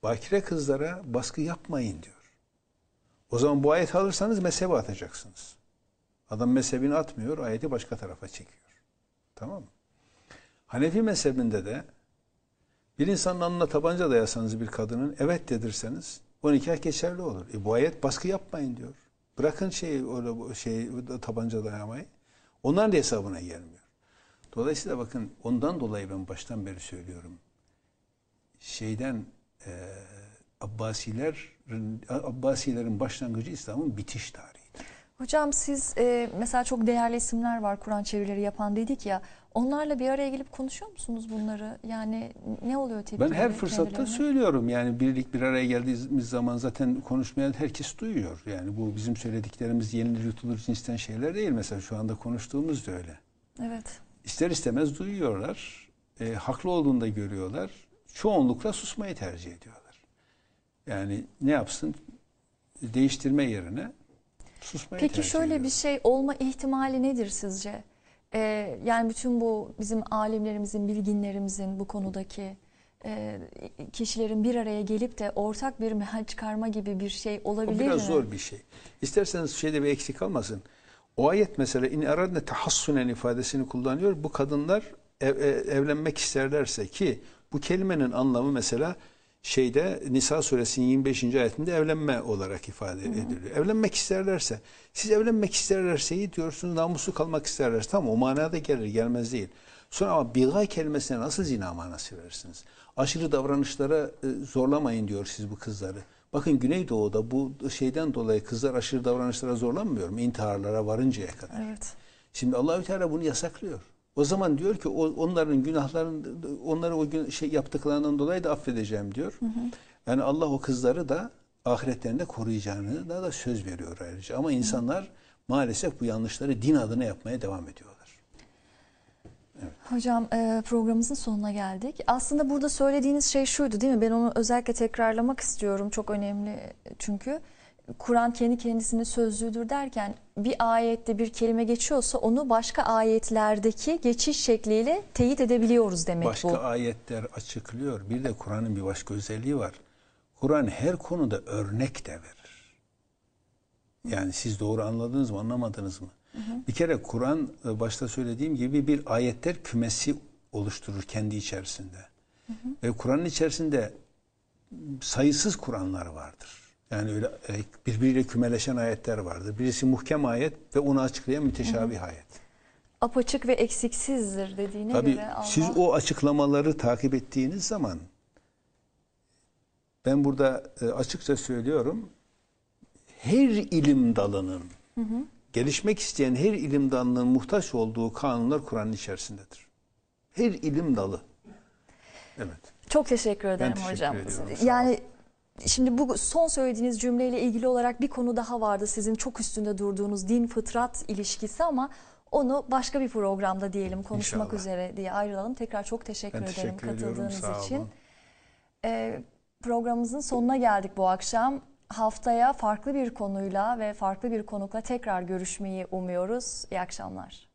bakire kızlara baskı yapmayın diyor. O zaman bu ayet alırsanız mezhebe atacaksınız. Adam mezhebini atmıyor, ayeti başka tarafa çekiyor. Tamam mı? Hanefi mezhebinde de bir insanın alnına tabanca dayasanız bir kadının evet dedirseniz o nikah geçerli olur. E bu ayet baskı yapmayın diyor. Bırakın şeyi öyle şey tabanca dayamayı. Onların da hesabına gelmiyor. Dolayısıyla bakın ondan dolayı ben baştan beri söylüyorum. Şeyden e, Abbasilerin Abbasilerin başlangıcı İslam'ın bitiş tarihidir. Hocam siz e, mesela çok değerli isimler var Kur'an çevirileri yapan dedik ya. Onlarla bir araya gelip konuşuyor musunuz bunları? Yani ne oluyor tepkileri? Ben her fırsatta kendilerine? söylüyorum yani birlik bir araya geldiğimiz zaman zaten konuşmayan herkes duyuyor. Yani bu bizim söylediklerimiz yenilir yutulur cinsten şeyler değil. Mesela şu anda konuştuğumuz da öyle. Evet. İster istemez duyuyorlar. E, haklı olduğunu da görüyorlar. Çoğunlukla susmayı tercih ediyorlar. Yani ne yapsın? Değiştirme yerine susmayı Peki tercih şöyle ediyor. bir şey olma ihtimali nedir sizce? Ee, yani bütün bu bizim alimlerimizin, bilginlerimizin bu konudaki e, kişilerin bir araya gelip de ortak bir mehal çıkarma gibi bir şey O olabilir biraz mi? zor bir şey. İsterseniz şeyde bir eksik kalmasın. O ayet mesela in aradne tahassunen ifadesini kullanıyor. Bu kadınlar ev- ev- evlenmek isterlerse ki bu kelimenin anlamı mesela şeyde Nisa suresinin 25. ayetinde evlenme olarak ifade ediliyor. Evlenmek isterlerse siz evlenmek isterlerse iyi diyorsunuz namuslu kalmak isterlerse tamam o manada gelir gelmez değil. Sonra ama biga kelimesine nasıl zina manası verirsiniz? Aşırı davranışlara e, zorlamayın diyor siz bu kızları. Bakın Güneydoğu'da bu şeyden dolayı kızlar aşırı davranışlara zorlanmıyor mu? İntiharlara varıncaya kadar. Evet. Şimdi Allahü Teala bunu yasaklıyor. O zaman diyor ki o, onların günahlarını onları o gün şey yaptıklarından dolayı da affedeceğim diyor. Yani Allah o kızları da ahiretlerinde koruyacağını da, da söz veriyor ayrıca. Ama insanlar maalesef bu yanlışları din adına yapmaya devam ediyorlar. Hocam e, programımızın sonuna geldik. Aslında burada söylediğiniz şey şuydu değil mi? Ben onu özellikle tekrarlamak istiyorum. Çok önemli çünkü. Kur'an kendi kendisinin sözlüğüdür derken bir ayette bir kelime geçiyorsa onu başka ayetlerdeki geçiş şekliyle teyit edebiliyoruz demek Başka bu. ayetler açıklıyor. Bir de Kur'an'ın bir başka özelliği var. Kur'an her konuda örnek de verir. Yani siz doğru anladınız mı, anlamadınız mı? Bir kere Kur'an e, başta söylediğim gibi bir ayetler kümesi oluşturur kendi içerisinde. Ve Kur'an'ın içerisinde sayısız Kur'anlar vardır. Yani öyle e, birbiriyle kümeleşen ayetler vardır. Birisi muhkem ayet ve onu açıklayan müteşabih ayet. Apaçık ve eksiksizdir dediğine Tabii göre Allah. siz o açıklamaları takip ettiğiniz zaman ben burada e, açıkça söylüyorum her ilim dalının gelişmek isteyen her ilim dalının muhtaç olduğu kanunlar Kur'an'ın içerisindedir. Her ilim dalı. Evet. Çok teşekkür ederim teşekkür hocam. ediyorum. Yani şimdi bu son söylediğiniz cümleyle ilgili olarak bir konu daha vardı sizin çok üstünde durduğunuz din fıtrat ilişkisi ama onu başka bir programda diyelim konuşmak İnşallah. üzere diye ayrılalım. Tekrar çok teşekkür Ben ederim teşekkür ediyorum. katıldığınız Sağ için. Ee, programımızın sonuna geldik bu akşam. Haftaya farklı bir konuyla ve farklı bir konukla tekrar görüşmeyi umuyoruz. İyi akşamlar.